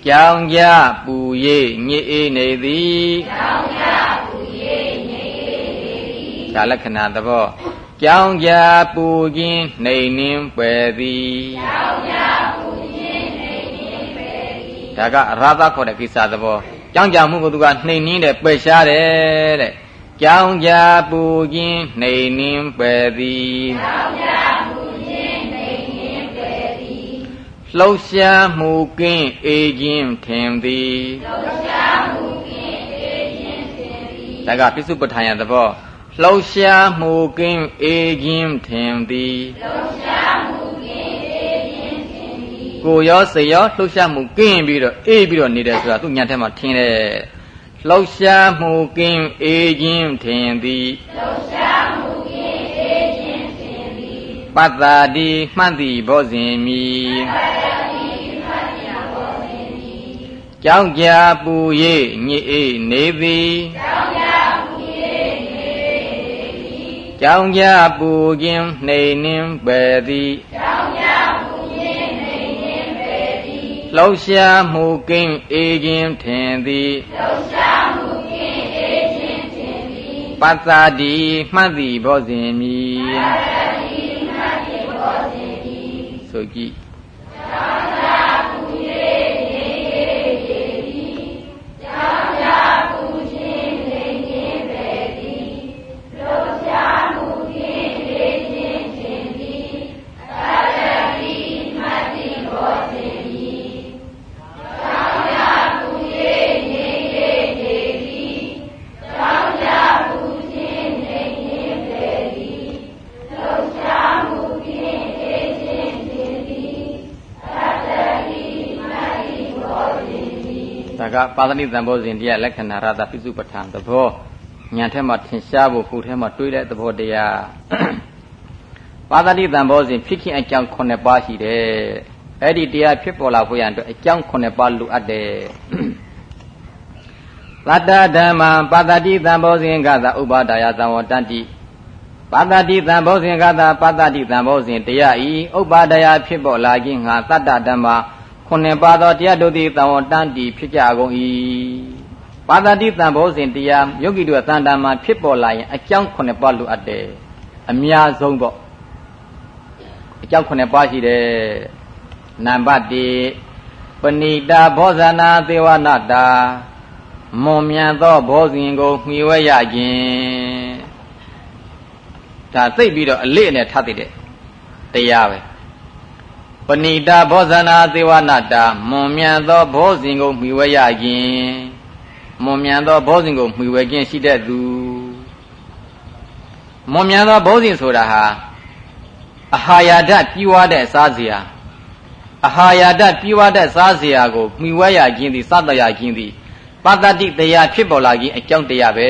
ကြောင်ကြပူ၍ညစ်အေးနေသည်ကြောင်ကြပူ၍ညစ်အေးနေသည် ဒါလက္ခဏာသဘောကြောင်ကြပူခြင်းနှိမ်နှင်းပယ်သည်ကြောင်ကြပူခြင်းနှိမ်နှင်းပယ်သည်ဒါကရာသခေါ်တဲ့ကိစ္စသဘောကြောင်ကြမှုကသူကနှိမ်နှင်းတယ်ပယ်ရှားတယ်တဲ့ကြောင်ကြပူခြင်းနှိမ်နှင်းပယ်သည်ကြောင်ကြပူခြင်းနှိမ်နှင်းပယ်သည်လှုပ်ရှားမှုကင်းအေးခြင်းထင်သည်လှုပ်ရှားမှုကင်းအေးခြင်းထင်သည်ဒါကပိစုပဋ္ဌာန်ရသဘော လှုပ်ရှားမှုကင်းအေးခြင်းထင်သည်လှုပ်ရှားမှုကင်းအေးခြင်းထင်သည်ကိုရောစိတ်ရောလှုပ်ရှားမှုကင်းပြီးတော့အေးပြီးတော့နေတယ်ဆိုတာသူညံထဲမှာထင်တယ်လှုပ်ရှားမှုကင်းအေးခြင်းထင်သည်လှုပ်ရှားမှုကင်းအေးခြင်းထင်သည်ပတ္တာတိမှတ်သည်ဘောဇင်မီပတ္တာတိမှတ်သည်ဘောဇင်မီကြောင်းကြပူ၍ညစ်အေးနေသည်ကြောင်းကြ ကြောင်ကြပူခြင်းနှိမ်နှင်းပေသည်ကြောင်ကြပူခြင်းနှိမ်နှင်းပေသည်လှုပ်ရှားမှုကင်းအေးခြင်းထင်သည်လှုပ်ရှားမှုကင်းအေးခြင်းထင်သည်ပတ္တာတိမှတ်သည်ဘောဇင်မီပတ္တာတိမှတ်သည်ဘောဇင်မီဆိုကြည့် ကပါဠိတန်ဖိုးစဉ်တရားလက္ခဏာရတာပိစုပဋ္ဌာန်သဘောညာထဲမှာထင်ရှားဖို့ကိုယ်ထဲမှာတွေးတဲ့သဘောတရားပါဠိတန်ဖိုးစဉ်ဖြစ်ခြင်းအကြောင်း9ပါးရှိတယ်အဲ့ဒီတရားဖြစ်ပေါ်လာဖို့ရန်အတွက်အကြောင်း9ပါးလိုအပ်တယ်သတ္တဓမ္မပါဠိတန်ဖိုးစဉ်ကသာဥပါဒါယသံဝတ္တိပါတတိတံဘောဇင်ကသာပါတတိတံဘောဇင်တရားဤဥပ္ပါဒယဖြစ်ပေါ်လာခြင်းငါတတ္တဓမ္မ ခုနှစ်ပါးသောတရားတို့သည်တန်ဝတန်တီဖြစ်ကြကုန်၏ပါတတိတန်ဘောစဉ်တရားယောဂီတို့သန္တာမှာဖြစ်ပေါ်လာရင်အကြောင်းခုနှစ်ပါးလိုအပ်တယ်အများဆုံးပေါ့အကြောင်းခုနှစ်ပါးရှိတယ်နံပါတ်1ပဏိတာဘောဇနာသေဝနာတာမွန်မြန်သောဘောဇင်ကိုမှီဝဲရခြင်းဒါသိပြီးတော့အလေးနဲ့ထားသိတဲ့တရားပဲ ပဏိတာဘောဇနာသေဝနာတာမွန်မြန်သောဘောဇင်ကိုမှီဝဲရခြင်းမွန်မြန်သောဘောဇင်ကိုမှီဝဲခြင်းရှိတဲ့သူမွန်မြန်သောဘောဇင်ဆိုတာဟာအဟာရဓာတ်ပြီးွားတဲ့စားစရာအဟာရဓာတ်ပြီးွားတဲ့စားစရာကိုမှီဝဲရခြင်းသည်စသရခြင်းသည်ပတ္တတိတရားဖြစ်ပေါ်လာခြင်းအကြောင်းတရားပဲ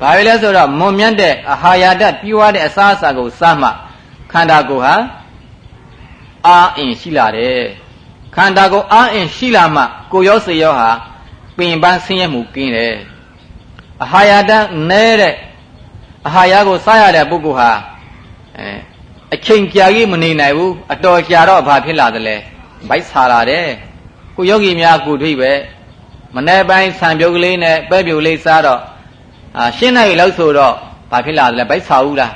ဘာပဲလဲဆိုတော့မွန်မြတ်တဲ့အဟာရဓာတ်ပြီးွားတဲ့အစားအစာကိုစားမှခန္ဓာကိုယ်ဟာ အာအင်ရှိလာတယ်ခန္ဓာကိုအာအင်ရှိလာမှကိုရောစေရောဟာပင်ပန်းဆင်းရဲမှုကင်းတယ်အဟာရတနဲတဲ့အဟာရကိုစားရတဲ့ပုဂ္ဂိုလ်ဟာအဲအချိန်ကြာကြီးမနေနိုင်ဘူးအတော်ကြာတော့ဘာဖြစ်လာသလဲဗိုက်ဆာလာတယ်ကိုယောဂီများကိုတွေ့ပဲမနေ့ပိုင်းဆံပြုတ်ကလေးနဲ့ပဲပြုတ်လေးစားတော့အာရှင်းနိုင်လောက်ဆိုတော့ဘာဖြစ်လာသလဲဗိုက်ဆာဘူးလား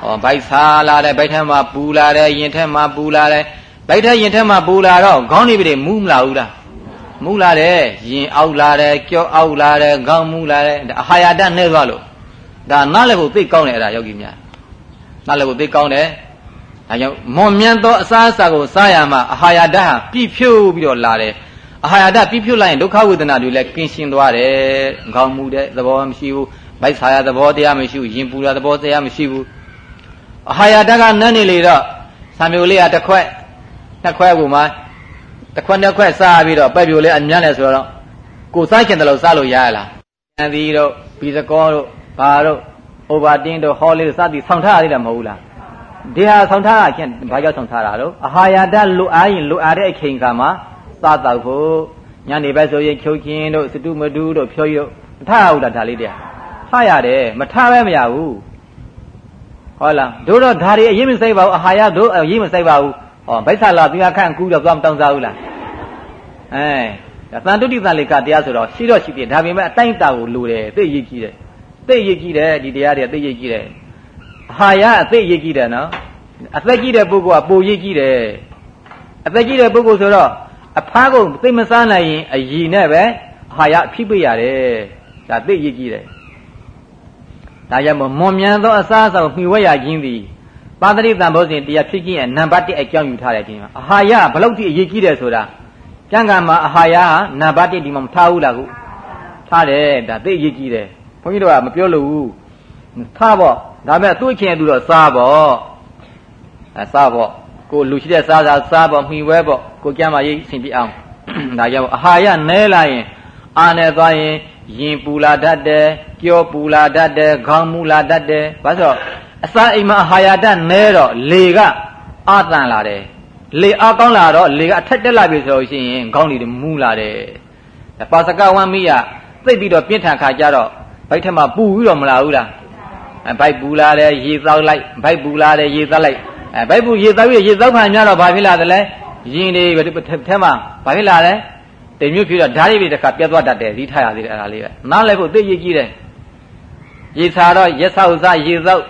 ဟောဗိုက်ဆာလာတယ်ဗိုက်ထဲမှာပူလာတယ်ရင်ထဲမှာပူလာတယ်ဗိုက်ထဲရင်ထဲမှာပူလာတော့ခေါင်းနေပြီမူးမလာဘူးလားမူးလာတယ်ရင်အောက်လာတယ်ကြောအောက်လာတယ်ခေါင်းမူးလာတယ်အဟာရတနဲ့သွားလို့ဒါနားလည်းကိုသိကောင်းတယ်အဲ့ဒါယောဂီများနားလည်းကိုသိကောင်းတယ်ဒါကြောင့်မွန်မြတ်သောအစားအစာကိုစားရမှအဟာရတဟာပြည့်ဖြိုးပြီးတော့လာတယ်အဟာရတပြည့်ဖြိုးလိုက်ရင်ဒုက္ခဝေဒနာတွေလည်းကင်းရှင်းသွားတယ်ခေါင်းမူတဲ့သဘောမရှိဘူးဗိုက်ဆာရသဘောတရားမရှိဘူးရင်ပူရသဘောတရားမရှိဘူး အဟာရတကနန်းနေလေတော့ဆံမျိုးလေးကတစ်ခွက်နှစ်ခွက်ကူမှတစ်ခွက်နှစ်ခွက်စားပြီးတော့ပဲ့ပြိုလေးအများနဲ့ဆိုတော့ကိုစားချင်တယ်လို့စားလို့ရရလားအန်သီတို့ဘီစကောတို့ဘာတို့အိုဘာတင်းတို့ဟောလေးတို့စသည်ဆောင်းထားရသေးတယ်မဟုတ်ဘူးလား
ဒီဟာဆောင်ထားတာချင်းဘာကြောင့်ဆောင်ထားတာလို့အာဟာရတလွတ်အားရင်လွတ်အားတဲ့အချိန်ခါမှာစားတော့ဖို့ညနေဘက်ဆိုရင်ချုပ်ချင်းတို့စတုမတူတို့ဖြောရတို့မထရဘူးလားဒါလေးတရားထရတယ်မထပဲမရဘူး ဟုတ်လားတို့တော့ဒါတွေအရင်မစိုက်ပါဘူးအာဟာရတို့အရင်မစိုက်ပါဘူးဟောဗိဆာလာသီလခန့်ကူးတော့သွားမတောင်းစားဘူးလားအဲသံတုတိသံလေကတရားဆိုတော့ရှိတော့ရှိတယ်ဒါပေမဲ့အတိုင်းတာကိုလိုတယ်သိရည်ကြီးတယ်သိရည်ကြီးတယ်ဒီတရားတွေသိရည်ကြီးတယ်အာဟာရအသိရည်ကြီးတယ်နော်အသက်ကြီးတဲ့ပုဂ္ဂိုလ်ကပိုရည်ကြီးတယ်အသက်ကြီးတဲ့ပုဂ္ဂိုလ်ဆိုတော့အဖားကုန်သိမစားနိုင်ရင်အည်နဲ့ပဲအာဟာရအဖြစ်ပြရတယ်ဒါသိရည်ကြီးတယ် ဒါကြောင့်မွန်မြန်သောအစားအစာကိုမှီဝဲရခြင်းသည်ပါတိတံဘောဇဉ်တရားဖြစ်ခြင်းရဲ့နံပါတ်1အကြောင်းယူထားတယ်ဒီမှာအာဟာရဘလောက်ထိအရေးကြီးတယ်ဆိုတာကျန်ကမှာအာဟာရဟာနံပါတ်1ဒီမှာမထားဘူးလားခုထားတယ်ဒါသိအရေးကြီးတယ်ဘုန်းကြီးတို့ကမပြောလို့ဘူးထားပေါ့ဒါပေမဲ့သူ့ခင်သူတော့စားပေါ့အဲစားပေါ့ကိုလူရှိတဲ့စားစားစားပေါ့မှီဝဲပေါ့ကိုကြမ်းပါရိတ်ဆင်ပြအောင်ဒါကြောင့်အာဟာရနဲလာရင်အာနယ်သွားရင်ရင်ပူလာတတ်တယ် ကြောပူလာတတ်တယ်ခေါင်းမူလာတတ်တယ်ဘာလို့အစာအိမ်မှာအာဟာရတတ်နဲတော့လေကအာတန်လာတယ်လေအားကောင်းလာတော့လေကအထက်တက်လာပြီဆိုလို့ရှိရင်ခေါင်းတွေမူလာတယ်ပါစကဝမ်းမိရသိပြီးတော့ပြင်းထန်ခါကြတော့ဘိုက်ထက်မှာပူပြီးတော့မလာဘူးလားအဲဘိုက်ပူလာတယ်ရေသောက်လိုက်ဘိုက်ပူလာတယ်ရေသောက်လိုက်အဲဘိုက်ပူရေသောက်ပြီးရေသောက်ခံကြတော့ဘာဖြစ်လာသလဲရင်တွေထဲမှာဘာဖြစ်လာလဲတိမ်မြုပ်ဖြစ်တော့ဓာတ်ရိပ်တွေတစ်ခါပြတ်သွားတတ်တယ်ဒီထားရသေးတယ်အဲ့ဒါလေးပဲနားလည်းဖို့သိရကြီးတယ် ရေစာတော့ရက်ဆောက်စားရေသောက်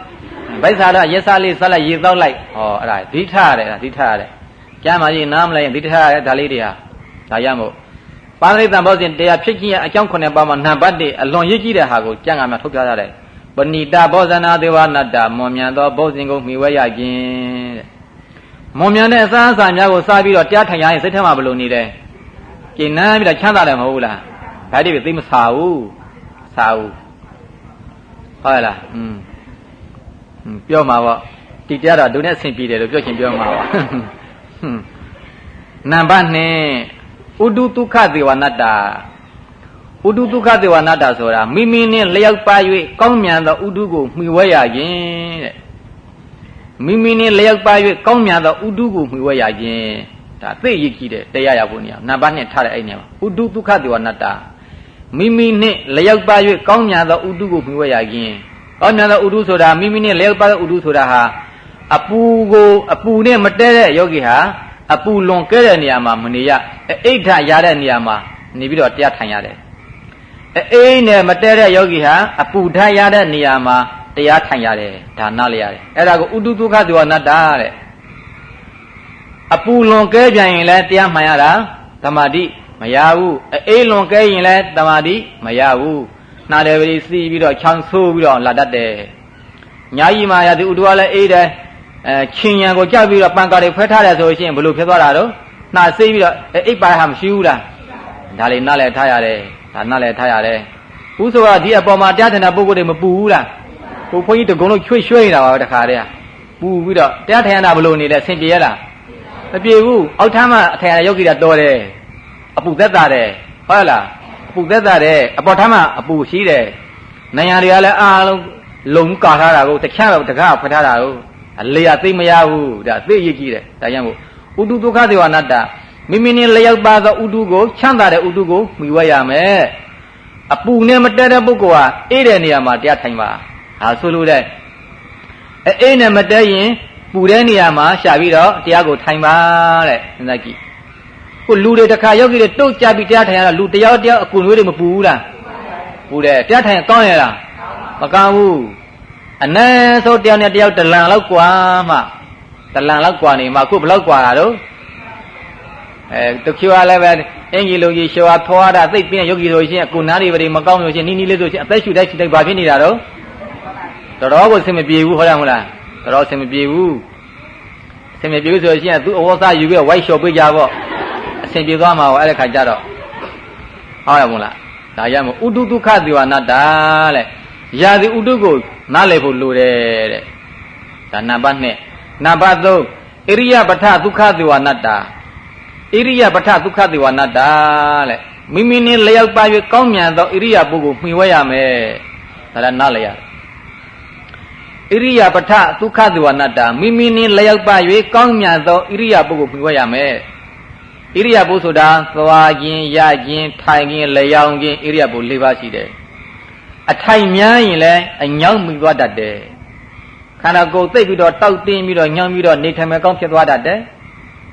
ဘိုက်စာတော့ရက်စားလေးဆက်လိုက်ရေသောက်လိုက်ဟောအဲ့ဒါဒီထားရတယ်အဲ့ဒါဒီထားရတယ်ကျမ်းမာကြီးနားမလဲရင်ဒီထားရတယ်ဒါလေးတွေဟာဒါရမို့ပါဠိတန်ဘောဇဉ်တရားဖြစ်ခြင်းအကြောင်းခုနှစ်ပါးမှာနံပါတ်1အလွန်ရည်ကြီးတဲ့ဟာကိုကျမ်းဂန်မှာထုတ်ပြရတယ်ပဏိတဘောဇနာဒေဝနတ္တမွန်မြန်သောဘောဇဉ်ကိုမှီဝဲရခြင်းတဲ့မွန်မြန်တဲ့အစားအစာများကိုစားပြီးတော့တရားထိုင်ရရင်စိတ်ထဲမှာဘယ်လိုနေလဲကျဉ်းနှမ်းပြီးတော့ချမ်းသာတယ်မဟုတ်ဘူးလားဒါတိပဲသိမစားဘူးစားဘူး ဟုတ်လားอืมပြောမှာပေါ့ဒီတရားတော့ဒုနဲ့ဆင်ပြေတယ်လို့ပြောချင်ပြောမှာပေါ့နံပါတ်2ဥဒုတုခသေဝနတ္တာဥဒုတုခသေဝနတ္တာဆိုတာမိမိနဲ့လျောက်ပါ၍ကောင်းမြတ်သောဥဒုကိုမှီဝဲရခြင်းတဲ့မိမိနဲ့လျောက်ပါ၍ကောင်းမြတ်သောဥဒုကိုမှီဝဲရခြင်းဒါသိရကြည့်တယ်တရားရဖို့နေရာနံပါတ်2ထားတဲ့အဲ့နေရာဥဒုတုခသေဝနတ္တာ မိမိနဲ့လျောက်ပါ၍ကောင်းမြတ်သောဥဒုကိုမှီဝဲရခြင်းကောင်းမြတ်သောဥဒုဆိုတာမိမိနဲ့လျောက်ပါသောဥဒုဆိုတာဟာအပူကိုအပူနဲ့မတဲတဲ့ယောဂီဟာအပူလွန်ကဲတဲ့နေရာမှာမနေရအိဋ္ဌရတဲ့နေရာမှာနေပြီးတော့တရားထိုင်ရတယ်အိမ်နဲ့မတဲတဲ့ယောဂီဟာအပူထရတဲ့နေရာမှာတရားထိုင်ရတယ်ဒါနလည်းရတယ်အဲ့ဒါကိုဥတုဒုက္ခသေဝနတ္တာတဲ့အပူလွန်ကဲပြန်ရင်လည်းတရားမှန်ရတာသမာဓိ မရဘူးအေးလွန်ကဲရင်လည်းသမာဓိမရဘူးနှာတယ်ပရိစီးပြီးတော့ချောင်းဆိုးပြီးတော့လာတတ်တယ်ညာကြီးမာရသူဥတ္တဝါလည်းအေးတယ်အဲချင်းရံကိုကြောက်ပြီးတော့ပန်ကာတွေဖွဲထားတယ်ဆိုရင်ဘယ်လိုဖြစ်သွားတာတော့နှာစိတ်ပြီးတော့အိပ်ပါဟာမရှိဘူးလားဒါလေးနားလည်းထားရတယ်ဒါနားလည်းထားရတယ်ဥဆိုကဒီအပေါ်မှာတရားထင်တဲ့ပုဂ္ဂိုလ်တွေမပူဘူးလားဘုန်းကြီးတကုံလုံးချွေ့ရွှဲနေတာပါပဲတခါတည်းပူပြီးတော့တရားထိုင်ရတာဘလို့နေလဲဆင်ပြေရလားမပြေဘူးအောက်ထမ်းမှအထိုင်ရယောဂီတာတော်တယ် အပူသက်သာတယ်ဟုတ်လားအပူသက်သာတယ်အပေါ်ထမ်းမှအပူရှိတယ်နိုင်ရတွေကလည်းအားလုံးလုံကာထားတာကိုတခြားတကားဖွက်ထားတာကိုအလေရသိမရဘူးဒါသိရကြည့်တယ်ဒါကြောင့်မို့ဥတုဒုက္ခဒေဝနာတ္တမိမိနဲ့လျောက်ပါသောဥတုကိုချမ်းသာတဲ့ဥတုကိုမှီဝဲရမယ်အပူနဲ့မတက်တဲ့ပုဂ္ဂိုလ်ဟာအေးတဲ့နေရာမှာတရားထိုင်ပါဟာဆိုလို့တဲ့အေးနဲ့မတက်ရင်ပူတဲ့နေရာမှာရှာပြီးတော့တရားကိုထိုင်ပါတဲ့စဉ်းစားကြည့် ကိုလူတွေတစ်ခါယောဂီတွေတုတ်ကြပြီးတရားထိုင်ရတော့လူတယောက်တယောက်အကူနွေးတွေမပူဘူးလားပူတယ်တရားထိုင်ကောင်းရလားမကောင်းဘူးအနည်းဆုံးတယောက်နဲ့တယောက်တလန်လောက်กว่าမှတလန်လောက်กว่าနေမှခုဘလောက်กว่าတာတော့အဲတချို့ကလည်းပဲအင်ကြီးလုံးကြီးရှောထွားတာသိပ်ပြင်းယောဂီဆိုရှင်ကိုနားတွေပဲမကောင်းလို့ရှင်နီးနီးလေးဆိုရှင်အသက်ရှူတိုက်ရှူတိုက်ဘာဖြစ်နေတာတော့တော်တော်ကိုဆင်မပြေဘူးဟုတ်တယ်မလားတော်တော်ဆင်မပြေဘူးဆင်မပြေဘူးဆိုရှင်သူ့အဝေါ်စားယူပြီးဝိုက်လျှော်ပေးကြပေါ့အ ဆင်ပြေသွားမှာပေါ့အဲ့ဒီခါကျတော့ဟုတ်ရမလားဒါရမို့ဥတုဒုက္ခဇေဝနာတာတဲ့ရာဇီဥတုကိုနားလည်ဖို့လိုတယ်တဲ့ဒါနံပါတ်2နံပါတ်3ဣရိယပဋ္ဌဒုက္ခဇေဝနာတာဣရိယပဋ္ဌဒုက္ခသေဝနတ္တာတဲ့မိမိနဲ့လျောက်ပါ၍ကောင်းမြတ်သောဣရိယပုဂ္ဂိုလ်မှီဝဲရမယ်ဒါလည်းနားလည်ရဣဣရိယာပထဒုက္ခသဝနတ္တာမိမိနင်းလျောက်ပါ၍ကောင်းမြတ်သောဣရိယာပုဂ္ဂိုလ်ပြဝရမယ် ဣရိယာပုဆိုတာသွားခြင်းရခြင်းထိုင်ခြင်းလျောင်းခြင်းဣရိယာပု၄ပါးရှိတယ်အထိုင်များရင်လည်းအညောင်းမိသွားတတ်တယ်ခန္ဓာကိုယ်သိပ်ပြီးတော့တောက်တင်းပြီးတော့ညောင်းပြီးတော့နေထိုင်မဲ့ကောင်းဖြစ်သွားတတ်တယ်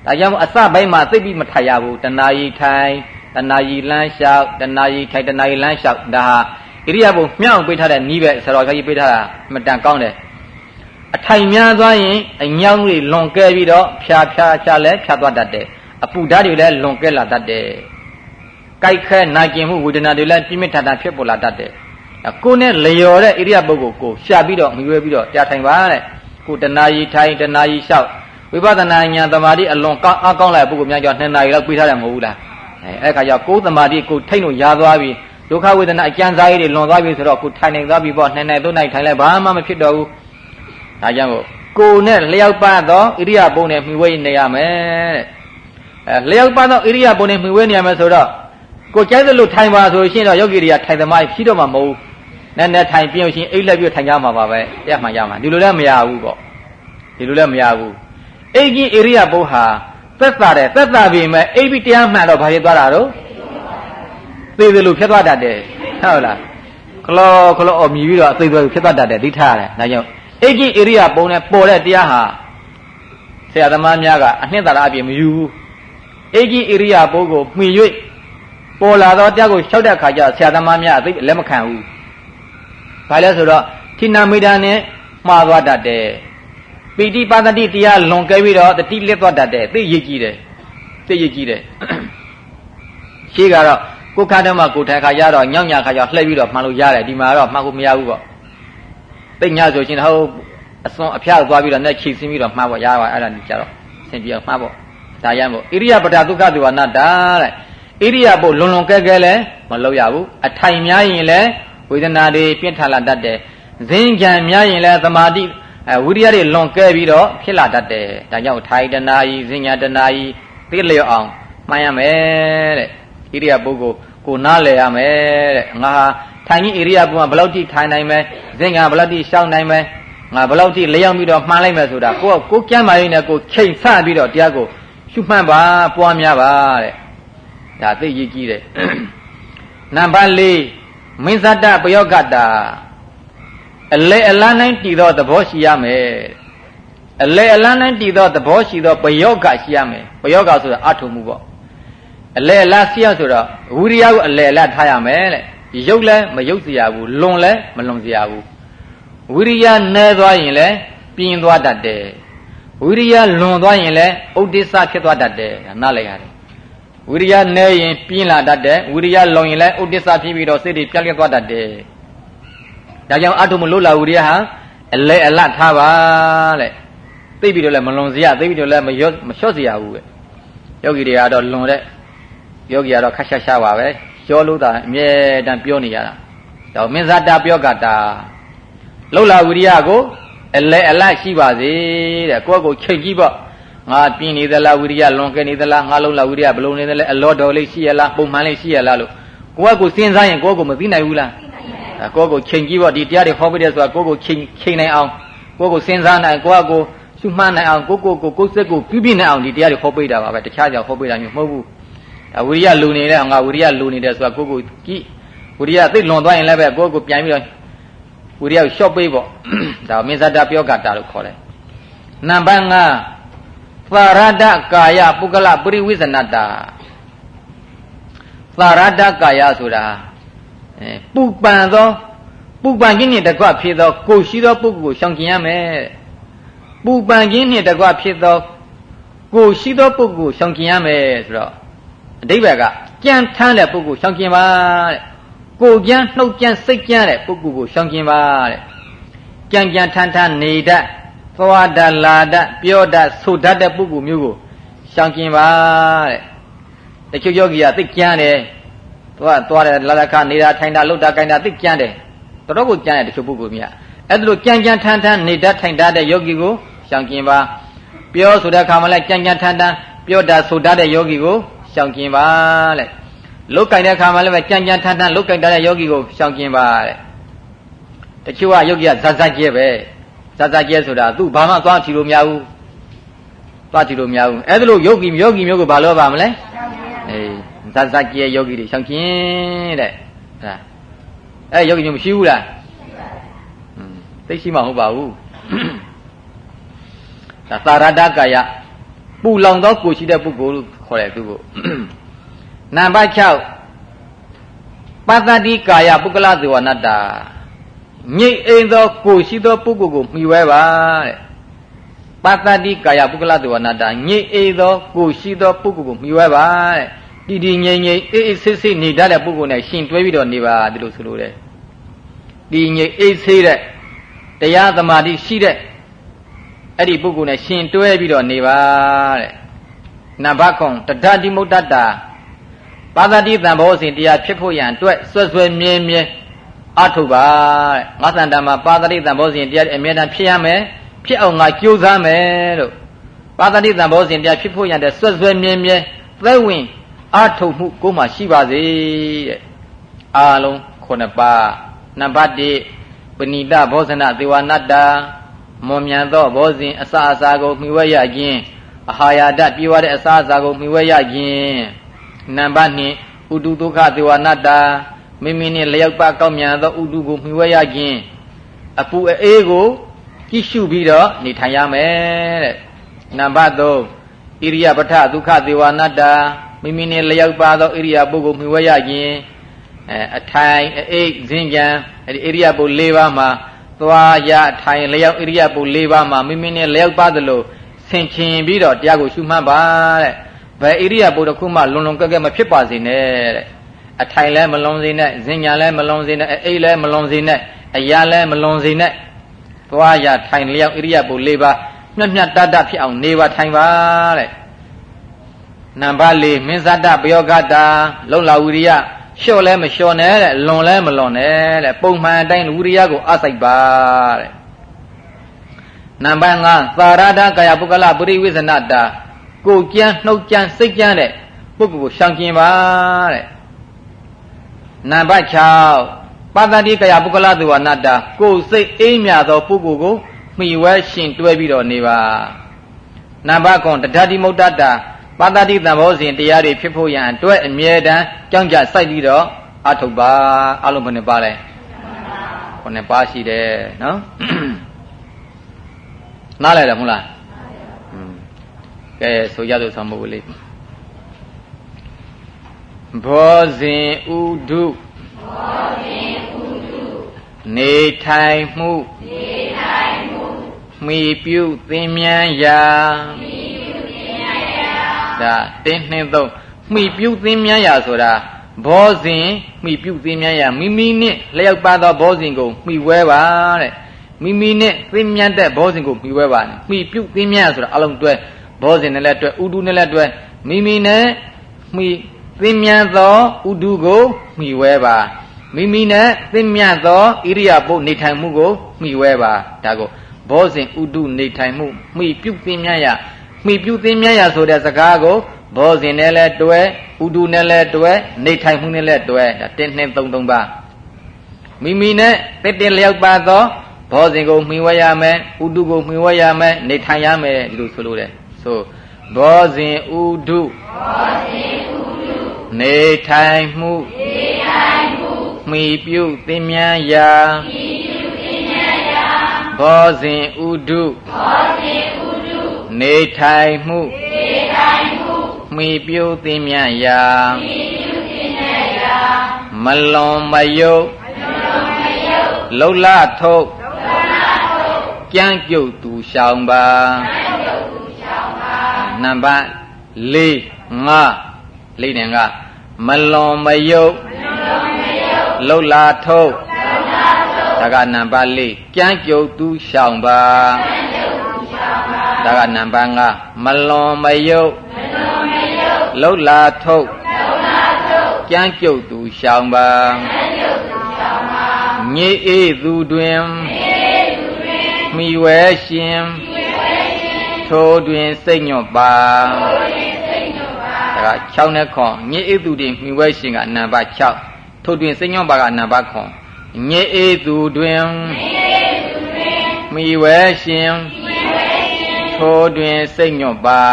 ဒါကြောင့်အစပိုင်းမှာသိပ်ပြီးမထိုင်ရဘူးတဏှာကြီးထိုင်တဏှာကြီးလမ်းလျှောက်တဏှာကြီးထိုင်တဏှာကြီးလမ်းလျှောက်ဒါဟာဣရိယာပုမြောက်ပေးထားတဲ့နီးပဲဆရာတော်ကြီးပေးထားတာမတန်ကောင်းတယ်အထိုင်များသွားရင်အညောင်းတွေလွန်ကဲပြီးတော့ဖြာဖြာချလဲဖြာသွားတတ်တယ် အပူဓာတ်တွေလည်းလွန်ကဲလာတတ်တယ်ကြိုက်ခဲနာကျင်မှုဝေဒနာတွေလည်းပြင်းပြထန်ထန်ဖြစ်ပေါ်လာတတ်တယ်ကိုယ်နဲ့လျော်တဲ့ဣရိယာပုဂ္ဂိုလ်ကိုရှာပြီးတော့မြွေးပြီးတော့ကြားထိုင်ပါတဲ့ကိုတဏှာကြီးထိုင်တဏှာကြီးလျှောက်ဝိပဿနာဉာဏ်သမာဓိအလွန်ကောင်းအကောင်းလာတဲ့ပုဂ္ဂိုလ်များကြောင့်နှစ်နာရီလောက်ပြီးထားတယ်မဟုတ်ဘူးလားအဲအဲ့ခါကျကိုယ်သမာဓိကိုထိတ်လို့ရသွားပြီဒုက္ခဝေဒနာအကျဉ်းစားရေးတွေလွန်သွားပြီဆိုတော့ကိုထိုင်နေသွားပြီပေါ့နှစ်နိုင်သုံးနိုင်ထိုင်လိုက်ဘာမှမဖြစ်တော့ဘူးဒါကြောင့်ကိုယ်နဲ့လျောက်ပါသောဣရိယာပုနဲ့မှီဝဲနေရမယ်တဲ့ အဲလျောက်ပါသောဣရိယာပုနဲ့မှီဝဲနေရမယ်ဆိုတော့ကိုကြိုက်သလိုထိုင်ပါဆိုရှင်တော့ယောဂီတွေကထိုင်သမားဖြစ်တော့မှာမဟုတ်ဘူးနည်းနည်းထိုင်ပြင်းရှင်အိတ်လက်ပြထိုင်ကြမှာပါပဲရမှရမှာဒီလိုလည်းမရဘူးပေါ့ဒီလိုလည်းမရဘူးအိတ်ကြီးဣရိယာပုဟာသက်သာတယ်သက်သာပြီမဲ့အိတ်ပြီးတရားမှန်တော့ဘာဖြစ်သွားတာတော့သေသလိုဖြစ်သွားတတ်တယ်ဟုတ်လားခလောခလောအမြည်ပြီးတော့အသေးသေးဖြစ်သွားတတ်တယ်ဒီထားရတယ်ဒါကြောင့်အိတ်ကြီးဣရိယာပုံနဲ့ပေါ်တဲ့တရားဟာဆရာသမားများကအနှစ်သာရအပြင်မယူဘူး အိတ်ကြီးဣရိယာပုံကိုမှီ၍ပေါ်လာတော့တရားကိုလျှောက်တဲ့အခါကျဆရာသမားများအသိလက်မခံဘူးဘာလဲဆိုတော့ထိနာမိတာနဲ့မှားသွားတတ်တယ်ပီတိပါဒတိတရားလွန်ကဲပြီးတော့တတိလက်သွားတတ်တယ်သိရည်ကြည့်တယ်သိရည်ကြည့်တယ်ရှေးကတော့ကိုခါတည်းမှာကိုထိုင်ခါရတော့ညောင်ညာခါကျလှည့်ပြီးတော့မှန်လို့ရတယ်ဒီမှာတော့မှန်ကိုမရဘူးပေါ့သိညဆိုရှင်ဟိုအစွန်အဖျားသွားပြီးတော့နဲ့ခြေစင်းပြီးတော့မှားပေါ့ရပါအဲ့ဒါကြတော့ဆင်ပြေအောင်မှားပေါ့ ဒါရမ်းပေါ့ဣရိယပဒဒုက္ခသူဝနာတာတဲ့ဣရိယပုလွန်လွန်ကဲကဲလဲမလုပ်ရဘူးအထိုင်များရင်လဲဝေဒနာတွေပြင်းထန်လာတတ်တယ်ဇင်းကြံများရင်လဲသမာဓိအဲဝိရိယတွေလွန်ကဲပြီးတော့ဖြစ်လာတတ်တယ်ဒါကြောင့်ထိုင်တနာယီဇင်းညာတနာယီသိလျော့အောင်မှန်ရမယ်တဲ့ဣရိယပုဂ္ဂိုလ်ကိုနားလည်ရမယ်တဲ့ငါဟာထိုင်ကြီးဣရိယပုဂ္ဂိုလ်ကဘယ်လောက်ထိထိုင်နိုင်မယ်ဇင်းကဘယ်လောက်ထိရှောင်းနိုင်မယ်ငါဘယ်လောက်ထိလျော့ပြီးတော့မှန်လိုက်မယ်ဆိုတာကိုကိုကြမ်းပါရင်းနဲ့ကိုချိန်ဆပြီးတော့တရားကို ရှုမှတ်ပါပွားများပါတဲ့ဒါသိကြီးကြီးတယ်နံပါတ်၄မိစ္ဆတပယောကတာအလေအလန်းတိုင်းတည်သောသဘောရှိရမယ်အလေအလန်းတိုင်းတည်သောသဘောရှိသောပယောကရှိရမယ်ပယောကဆိုတာအထုံမှုပေါ့အလေအလားရှိရဆိုတော့ဝိရိယကိုအလေအလားထားရမယ်တဲ့ရုပ်လည်းမရုပ်စရာဘူးလွန်လည်းမလွန်စရာဘူးဝိရိယနဲ့သွားရင်လည်းပြင်းသွားတတ်တယ် ဝိရိယလွန်သွားရင်လည်းဥဒိစ္စဖြစ်သွားတတ်တယ်နားလည်ရတယ်ဝိရိယနဲရင်ပြင်းလာတတ်တယ်ဝိရိယလွန်ရင်လည်းဥဒိစ္စဖြစ်ပြီးတော့စိတ်တွေပြက်လက်သွားတတ်တယ်ဒါကြောင့်အထုမလို့လာဝိရိယဟာအလဲအလတ်ထားပါတဲ့သိပြီးတော့လည်းမလွန်စရာသိပြီးတော့လည်းမရော့မလျှော့စရာဘူးပဲယောဂီတွေကတော့လွန်တဲ့ယောဂီကတော့ခက်ရှာရှာပါပဲပြောလို့တာအမြဲတမ်းပြောနေရတာဒါမင်းဇာတာပြောကတာလှုပ်လာဝိရိယကို အလဲအလတ်ရှိပါစေတဲ့ကိုယ့်ကိုချိန်ကြည့်ပေါ့ငါပြင်းနေသလားဝိရိယလွန်ကဲနေသလားငါလှုပ်လာဝိရိယဘလုံးနေသလဲအလောတော်လေးရှိရလားပုံမှန်လေးရှိရလားလို့ကိုယ့်ကိုစဉ်းစားရင်ကိုယ့်ကိုမသိနိုင်ဘူးလားကိုယ့်ကိုချိန်ကြည့်ပေါ့ဒီတရားတွေဟောပြတဲ့ဆိုတာကိုယ့်ကိုချိန်ချိန်နိုင်အောင်ကိုယ့်ကိုစဉ်းစားနိုင်ကိုယ့်ကိုရှုမှတ်နိုင်အောင်ကိုယ့်ကိုကိုကိုယ်စိတ်ကိုပြပြနိုင်အောင်ဒီတရားတွေဟောပြတာပါပဲတခြားကြောင့်ဟောပြတာမျိုးမဟုတ်ဘူးဒါဝိရိယလူနေတဲ့ငါဝိရိယလူနေတယ်ဆိုတာကိုယ့်ကိုကြည့်ဝိရိယသိလွန်သွားရင်လည်းပဲကိုယ့်ကိုပြန်ပြီးတော့ ဝိရိယကိုရှော့ပေးပေါ့ဒါမင်းဇတပြောကတာလို့ခေါ်တယ်နံပါတ်5သာရဒကာယပုဂ္ဂလပရိဝိဇနတာသာရဒကာယဆိုတာအဲပူပန်သောပူပန်ခြင်းနှင့်တကွဖြစ်သောကိုရှိသောပုဂ္ဂိုလ်ကိုရှောင်ကျင်ရမယ်ပူပန်ခြင်းနှင့်တကွဖြစ်သောကိုရှိသောပုဂ္ဂိုလ်ကိုရှောင်ကျင်ရမယ်ဆိုတော့အဓိပ္ပာယ်ကကြံထမ်းတဲ့ပုဂ္ဂိုလ်ရှောင်ကျင်ပါတဲ့ ကိုကြံနှုတ်ကြံစိတ်ကြံတဲ့ပုဂ္ဂိုလ်ကိုရှောင်ကျင်ပါတဲ့ကြံကြံထမ်းထမ်းနေတတ်သွားတတ်လာတတ်ပြောတတ်ဆိုတတ်တဲ့ပုဂ္ဂိုလ်မျိုးကိုရှောင်ကျင်ပါတဲ့တချို့ယောဂီကသိကြံတယ်သွားသွားတယ်လာလခနေတာထိုင်တာလှုပ်တာကိုင်တာသိကြံတယ်တော်တော်ကိုကြံတယ်တချို့ပုဂ္ဂိုလ်များအဲ့ဒါလိုကြံကြံထမ်းထမ်းနေတတ်ထိုင်တတ်တဲ့ယောဂီကိုရှောင်ကျင်ပါပြောဆိုတဲ့အခါမှာလည်းကြံကြံထမ်းထမ်းပြောတာဆိုတတ်တဲ့ယောဂီကိုရှောင်ကျင်ပါတဲ့ လုတ်ကင်တဲ့အခါမှာလည်းပဲကြံကြံထန်ထန်လုတ်ကင်တဲ့ယောဂီကိုရှောင်ကျင်ပါတဲ့တချို့ကယောဂီကဇက်ဇက်ကျဲပဲ
ဇာဇကျဲဆိုတာသူဘာမှသွားထီလို့မရဘူးသွားထီလို့မရဘူးအဲ့ဒါလို့ယောဂီယောဂီမျိုးကိုဘာလို့ပါမလဲအေးဇာဇကျဲယောဂီတွေရှောင်ကျင်တဲ့ဟာအဲ့ယောဂီမျိုးမရှိဘူးလားอืมသိရှိမှဟုတ်ပါဘူးဒါသာရတကာယပူလောင်သောကိုရှိတဲ့ပုဂ္ဂိုလ်လို့ခေါ်တယ်သူကို နံပါတ်6ပတ္တတိကာယပုဂ္ဂလဇေဝနတ္တာငြိမ့်အိမ်သောကိုရှိသောပုဂ္ဂိုလ်ကိုမှီဝဲပါတဲ့ပတ္တတိကာယပုဂ္ဂလဇေဝနတ္တာငြိမ့်အိမ်သောကိုရှိသောပုဂ္ဂိုလ်ကိုမှီဝဲပါတဲ့တည်တည်ငြိမ်ငြိမ်အေးအေးဆေးဆေးနေတတ်တဲ့ပုဂ္ဂိုလ်နဲ့ရှင်တွဲပြီးတော့နေပါဒီလိုဆိုလိုတယ်တည်ငြိမ်အေးဆေးတဲ့တရားသမာဓိရှိတဲ့အဲ့ဒီပုဂ္ဂိုလ်နဲ့ရှင်တွဲပြီးတော့နေပါတဲ့နံပါတ်ခွန်တတ္တိမုဒ္ဒတာ ပါသတိတံဘောစဉ်တရားဖြစ်ဖို့ရန်အတွက်ဆွဲဆွဲမြဲမြဲအထုပါတဲ့ငါသန္တာမှာပါသတိတံဘောစဉ်တရားအမြဲတမ်းဖြစ်ရမယ်ဖြစ်အောင်ငါကြိုးစားမယ်လို့ပါသတိတံဘောစဉ်တရားဖြစ်ဖို့ရန်တဲ့ဆွဲဆွဲမြဲမြဲသဲဝင်အထုမှုကိုမှရှိပါစေတဲ့အာလုံးခုနှစ်ပါးနံပါတ်1ပဏိတဘောဇနသေဝနတ္တာမွန်မြန်သောဘောဇင်အစာအစာကိုမှီဝဲရခြင်းအာဟာရဓာတ်ပြေဝတဲ့အစာအစာကိုမှီဝဲရခြင်း နံပါတ်2ဥတုဒုက္ခသေဝနတ္တာမိမိနှင့်လျောက်ပကောက်မြန်သောဥတုကိုမှီဝဲရခြင်းအပူအေးကိုကြည့်ရှုပြီးတော့နေထိုင်ရမယ်တဲ့နံပါတ်3ဣရိယပဋ္ဌဒုက္ခသေဝနတ္တာမိမိနှင့်လျောက်ပါသောဣရိယာပုဂ္ဂိုလ်မှီဝဲရခြင်းအဲအထိုင်အိတ်ဇင်းကြံအဲဒီဣရိယာပု၄ပါးမှာသွားရထိုင်လျောက်ဣရိယာပု၄ပါးမှာမိမိနဲ့လျောက်ပါသလိုဆင်ခြင်ပြီးတော့တရားကိုရှုမှတ်ပါတဲ့ ဘယ်ဣရိယာပုတစ်ခုမှလွန်လွန်ကဲကဲမဖြစ်ပါစေနဲ့တဲ့အထိုင်လည်းမလွန်စေနဲ့ဇင်ညာလည်းမလွန်စေနဲ့အိတ်လည်းမလွန်စေနဲ့အရာလည်းမလွန်စေနဲ့သွားရထိုင်လျောက်ဣရိယာပု၄ပါးမြတ်မြတ်တတ်တဖြစ်အောင်နေပါထိုင်ပါတဲ့နံပါတ်၄မင်းဇတပယောဂတာလုံလာဝိရိယလျှော့လဲမလျှော့နဲ့တဲ့လွန်လဲမလွန်နဲ့တဲ့ပုံမှန်အတိုင်းဝိရိယကိုအစိုက်ပါတဲ့နံပါတ်5သာရဒကာယပုဂ္ဂလပရိဝိဇနတာ ကိုကြမ်းနှုတ်ကြမ်းစိတ်ကြမ်းတဲ့ပုဂ္ဂိုလ်ကိုရှောင်ကျင်ပါတဲ့နံပါတ်6ပတ္တတိကာယပုဂ္ဂလသူဝနတာကိုစိတ်အေးမြသောပုဂ္ဂိုလ်ကိုမှီဝဲရှင်တွဲပြီးတော့နေပါနံပါတ်9တဒတိမုဒ္ဒတာပါတတိတံဘောဇဉ်တရားတွေဖြစ်ဖို့ရန်အတွက်အမြဲတမ်းကြောင်းကြစိုက်ပြီးတော့အထုတ်ပါအလုံးဘယ်နှပါလဲခုနှစ်ပါရှိတယ်နော်နားလည်တယ်မဟုတ်လား ကဲဆိုရလို့ဆောင်မှုလေးဘောဇဉ်ဥဒုဘောဇဉ်ဥဒုနေထိုင်မှုနေထိုင်မှုမိပြုသင်မြန်းရာမိဒါတင်းနှင်းသုံးမှီပြုသင်းမြန်းရာဆိုတာဘောဇင်မှီပြုသင်းမြန်းရာမိမိနဲ့လျောက်ပါသောဘောဇင်ကိုမှီဝဲပါတဲ့မိမိနဲ့သင်းမြန်းတဲ့ဘောဇင်ကိုမှီဝဲပါမှီပြုသင်းမြန်းရာဆိုတာအလုံးတွဲ ဘောဇင်နဲ့လည်းတွဲဥဒုနဲ့လည်းတွဲမိမိနဲ့မှီသင်းမြန်းသောဥဒုကိုမှီဝဲပါမိမိနဲ့သင်းမြတ်သောဣရိယာပုနေထိုင်မှုကိုမှီဝဲပါဒါကိုဘောဇင်ဥဒုနေထိုင်မှုမှီပြုသင်းမြတ်ရာမှီပြုသင်းမြတ်ရဆိုတဲ့စကားကိုဘောဇင်နဲ့လည်းတွဲဥဒုနဲ့လည်းတွဲနေထိုင်မှုနဲ့လည်းတွဲဒါတင်းနှင်းသုံးသုံးပါမိမိနဲ့တစ်တစ်လျောက်ပါသောဘောဇင်ကိုမှီဝဲရမယ်ဥဒုကိုမှီဝဲရမယ်နေထိုင်ရမယ်ဒီလိုဆိုလို့တယ် ဆိုဘောဇင်ဥဒုဘောဇင်ဥဒုနေထိုင်မှုနေထိုင်မှုမှီပြုသင်မြန်းရာမှီပြုသင်မြန်းရာဘောဇင်ဥဒုဘောဇင်ဥနေထိုင်မှုနေထိုင်မှုမှီပြုသိမြတ်ရာမှီပြုသိမြတ်ရာမလွန်မယုတ်မလွန်မယုတ်လှုပ်လာထုတ်လှုပ်လာထုတ်ကြမ်းကြုတ်သူရှောင်ပါကြမ်းကြုတ်သူရှောင်ပါ နံပါတ်၄5လေးနဲ့ကမလွန်မယုတ်မလွန်မယုတ်လှုပ်လာထုတ်လှုပ်လာထုတ်ဒါကနံပါတ်၄ကြမ်းကြုတ်သူရှောင်ပါကြမ်းဒါကနံပါတ်5မလွန်မယုတ်မလွန်မယုတ်လှုပ်လာထုတ်လှုပ်လာထုတ်ကြမ်းကြုတ်သူရှောင်ပါကြမ်းကြုတ်သူရှောင်ပါညေအေးသူတွင်ညေအေးသူတွင်မိဝဲရှင်မိဝဲရှင် ထိုတွင်စိတ်ညွတ်ပါထိုတွင်စိတ်ညွတ်ပါဒါက6နဲ့ခွန်ညေအေးသူတွင်မိဝဲရှင်ကနံပါတ်6ထိုတွင်စိတ်ညွတ်ပါကနံပါတ်ခွန်ညေအေးသူတွင်ညေအေးသူတွင်မမိဝဲရှင်ထိုတွင်စိတ်ညွတ်ပါ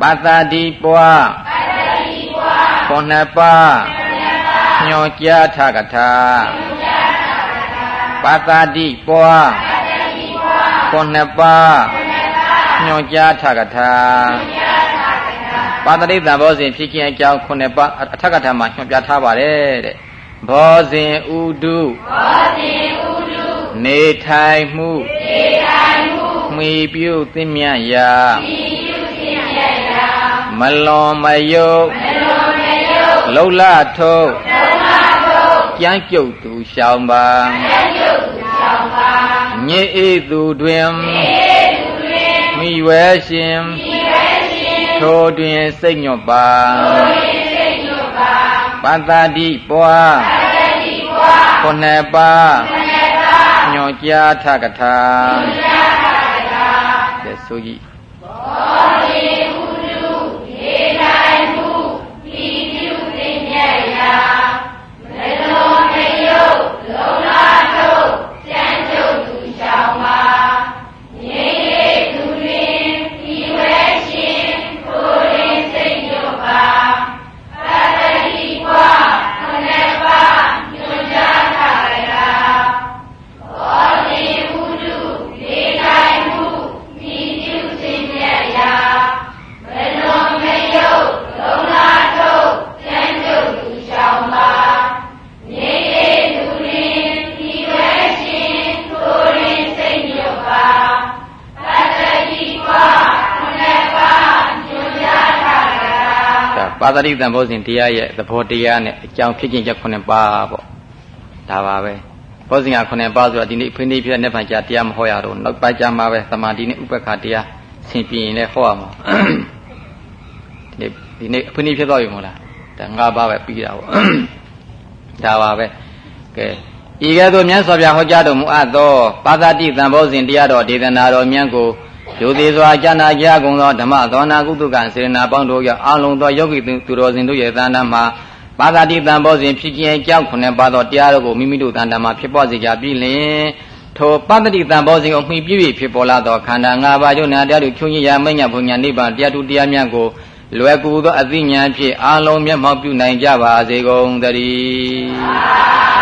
ပတ္တတိပွားခုနှစ်ပါးညွန်ကြားထကထာပတ္တတိပွား ခုနှစ်ပါးညွန်ကြားထကထာပါတတိတံဘောဇဉ်ဖြစ်ခြင်းအကြောင်းခုနှစ်ပါးအထကထာမှာညွှန်ပြထားပါတယ်တဲ့ဘောဇဉ်ဥဒုဘောဇဉ်ဥဒုနေထိုင်မှုနေထိုင်မှုမှီပြုသင်မြတ်ရာမှီပြုသင်မြတ်ရာမလွန်မယုတ်မလွန်မယုတ်လှုပ်လာထုတ်လှုပ်လာထုတ်ကြမ်းကြုတ်သူရှောင်းပါကြမ်းကြုတ်သူရှောင်းပါ ညစ်အေးသူတွင်ညစ်အေးသူတွင်မိဝဲရှင်မိဝဲရှင်ထိုတွင်စိတ်ညွတ်ပါထိုတွင်စိတ်ညွတ်ပါပတ္တတိပွားပတ္တတိပွားခုနှစ်ပါးခုနှစ်ပါးညွန်ကြားထကထာညွန်ကြားထကထာကဲဆိုကြည့် ပါဠိတန်ဖိုးစဉ်တရားရဲ့သဘောတရားနဲ့အကြောင်းဖြစ်ခြင်းချက်ခုနှစ်ပါးပေါ့ဒါပါပဲဘောဇင်ကခုနှစ်ပါးဆိုတော့ဒီနေ့ဖိနေပြတဲ့နေ့ဖန်ကြာတရားမဟောရတော့နောက်ပိုင်းကြာမှာပဲသမာဓိနဲ့ဥပ္ပခါတရားဆင်ပြရင်လည်းဟောရမှာဒီနေ့ဒီနေ့ဖိနေဖြစ်သွားပြီမဟုတ်လားဒါငါးပါးပဲပြီးတာပေါ့ဒါပါပဲကဲဤကဲ့သို့မြတ်စွာဘုရားဟောကြားတော်မူအပ်သောပါသတိတန်ဘောဇင်တရားတော်ဒေသနာတော်မြတ်ကို ယုသေးစွာကျမ်းနာကြကုန်သောဓမ္မသောနာကုသကစေနာပေါင်းတို့ရောက်အလုံးသောယောဂီသူတော်စင်တို့ရဲ့သဏ္ဍာန်မှာပါသတိတန်ဘောဇင်ဖြစ်ခြင်းအကြောင်းခုနှစ်ပါးသောတရားတော်ကိုမိမိတို့သဏ္ဍာန်မှာဖြစ်ပေါ်စေကြပြီးလျှင်ထိုပတ္တိတံဘောဇင်ကိုမှီပြည့်ဖြစ်ပေါ်လာသောခန္ဓာ၅ပါးကျုံနာတရားတို့ချွင်းရမညဘုံညာနိဗ္ဗာန်တရားသူတရားမြတ်ကိုလွယ်ကူသောအသိဉာဏ်ဖြင့်အာလုံးမျက်မှောက်ပြုနိုင်ကြပါစေကုန်သတည်း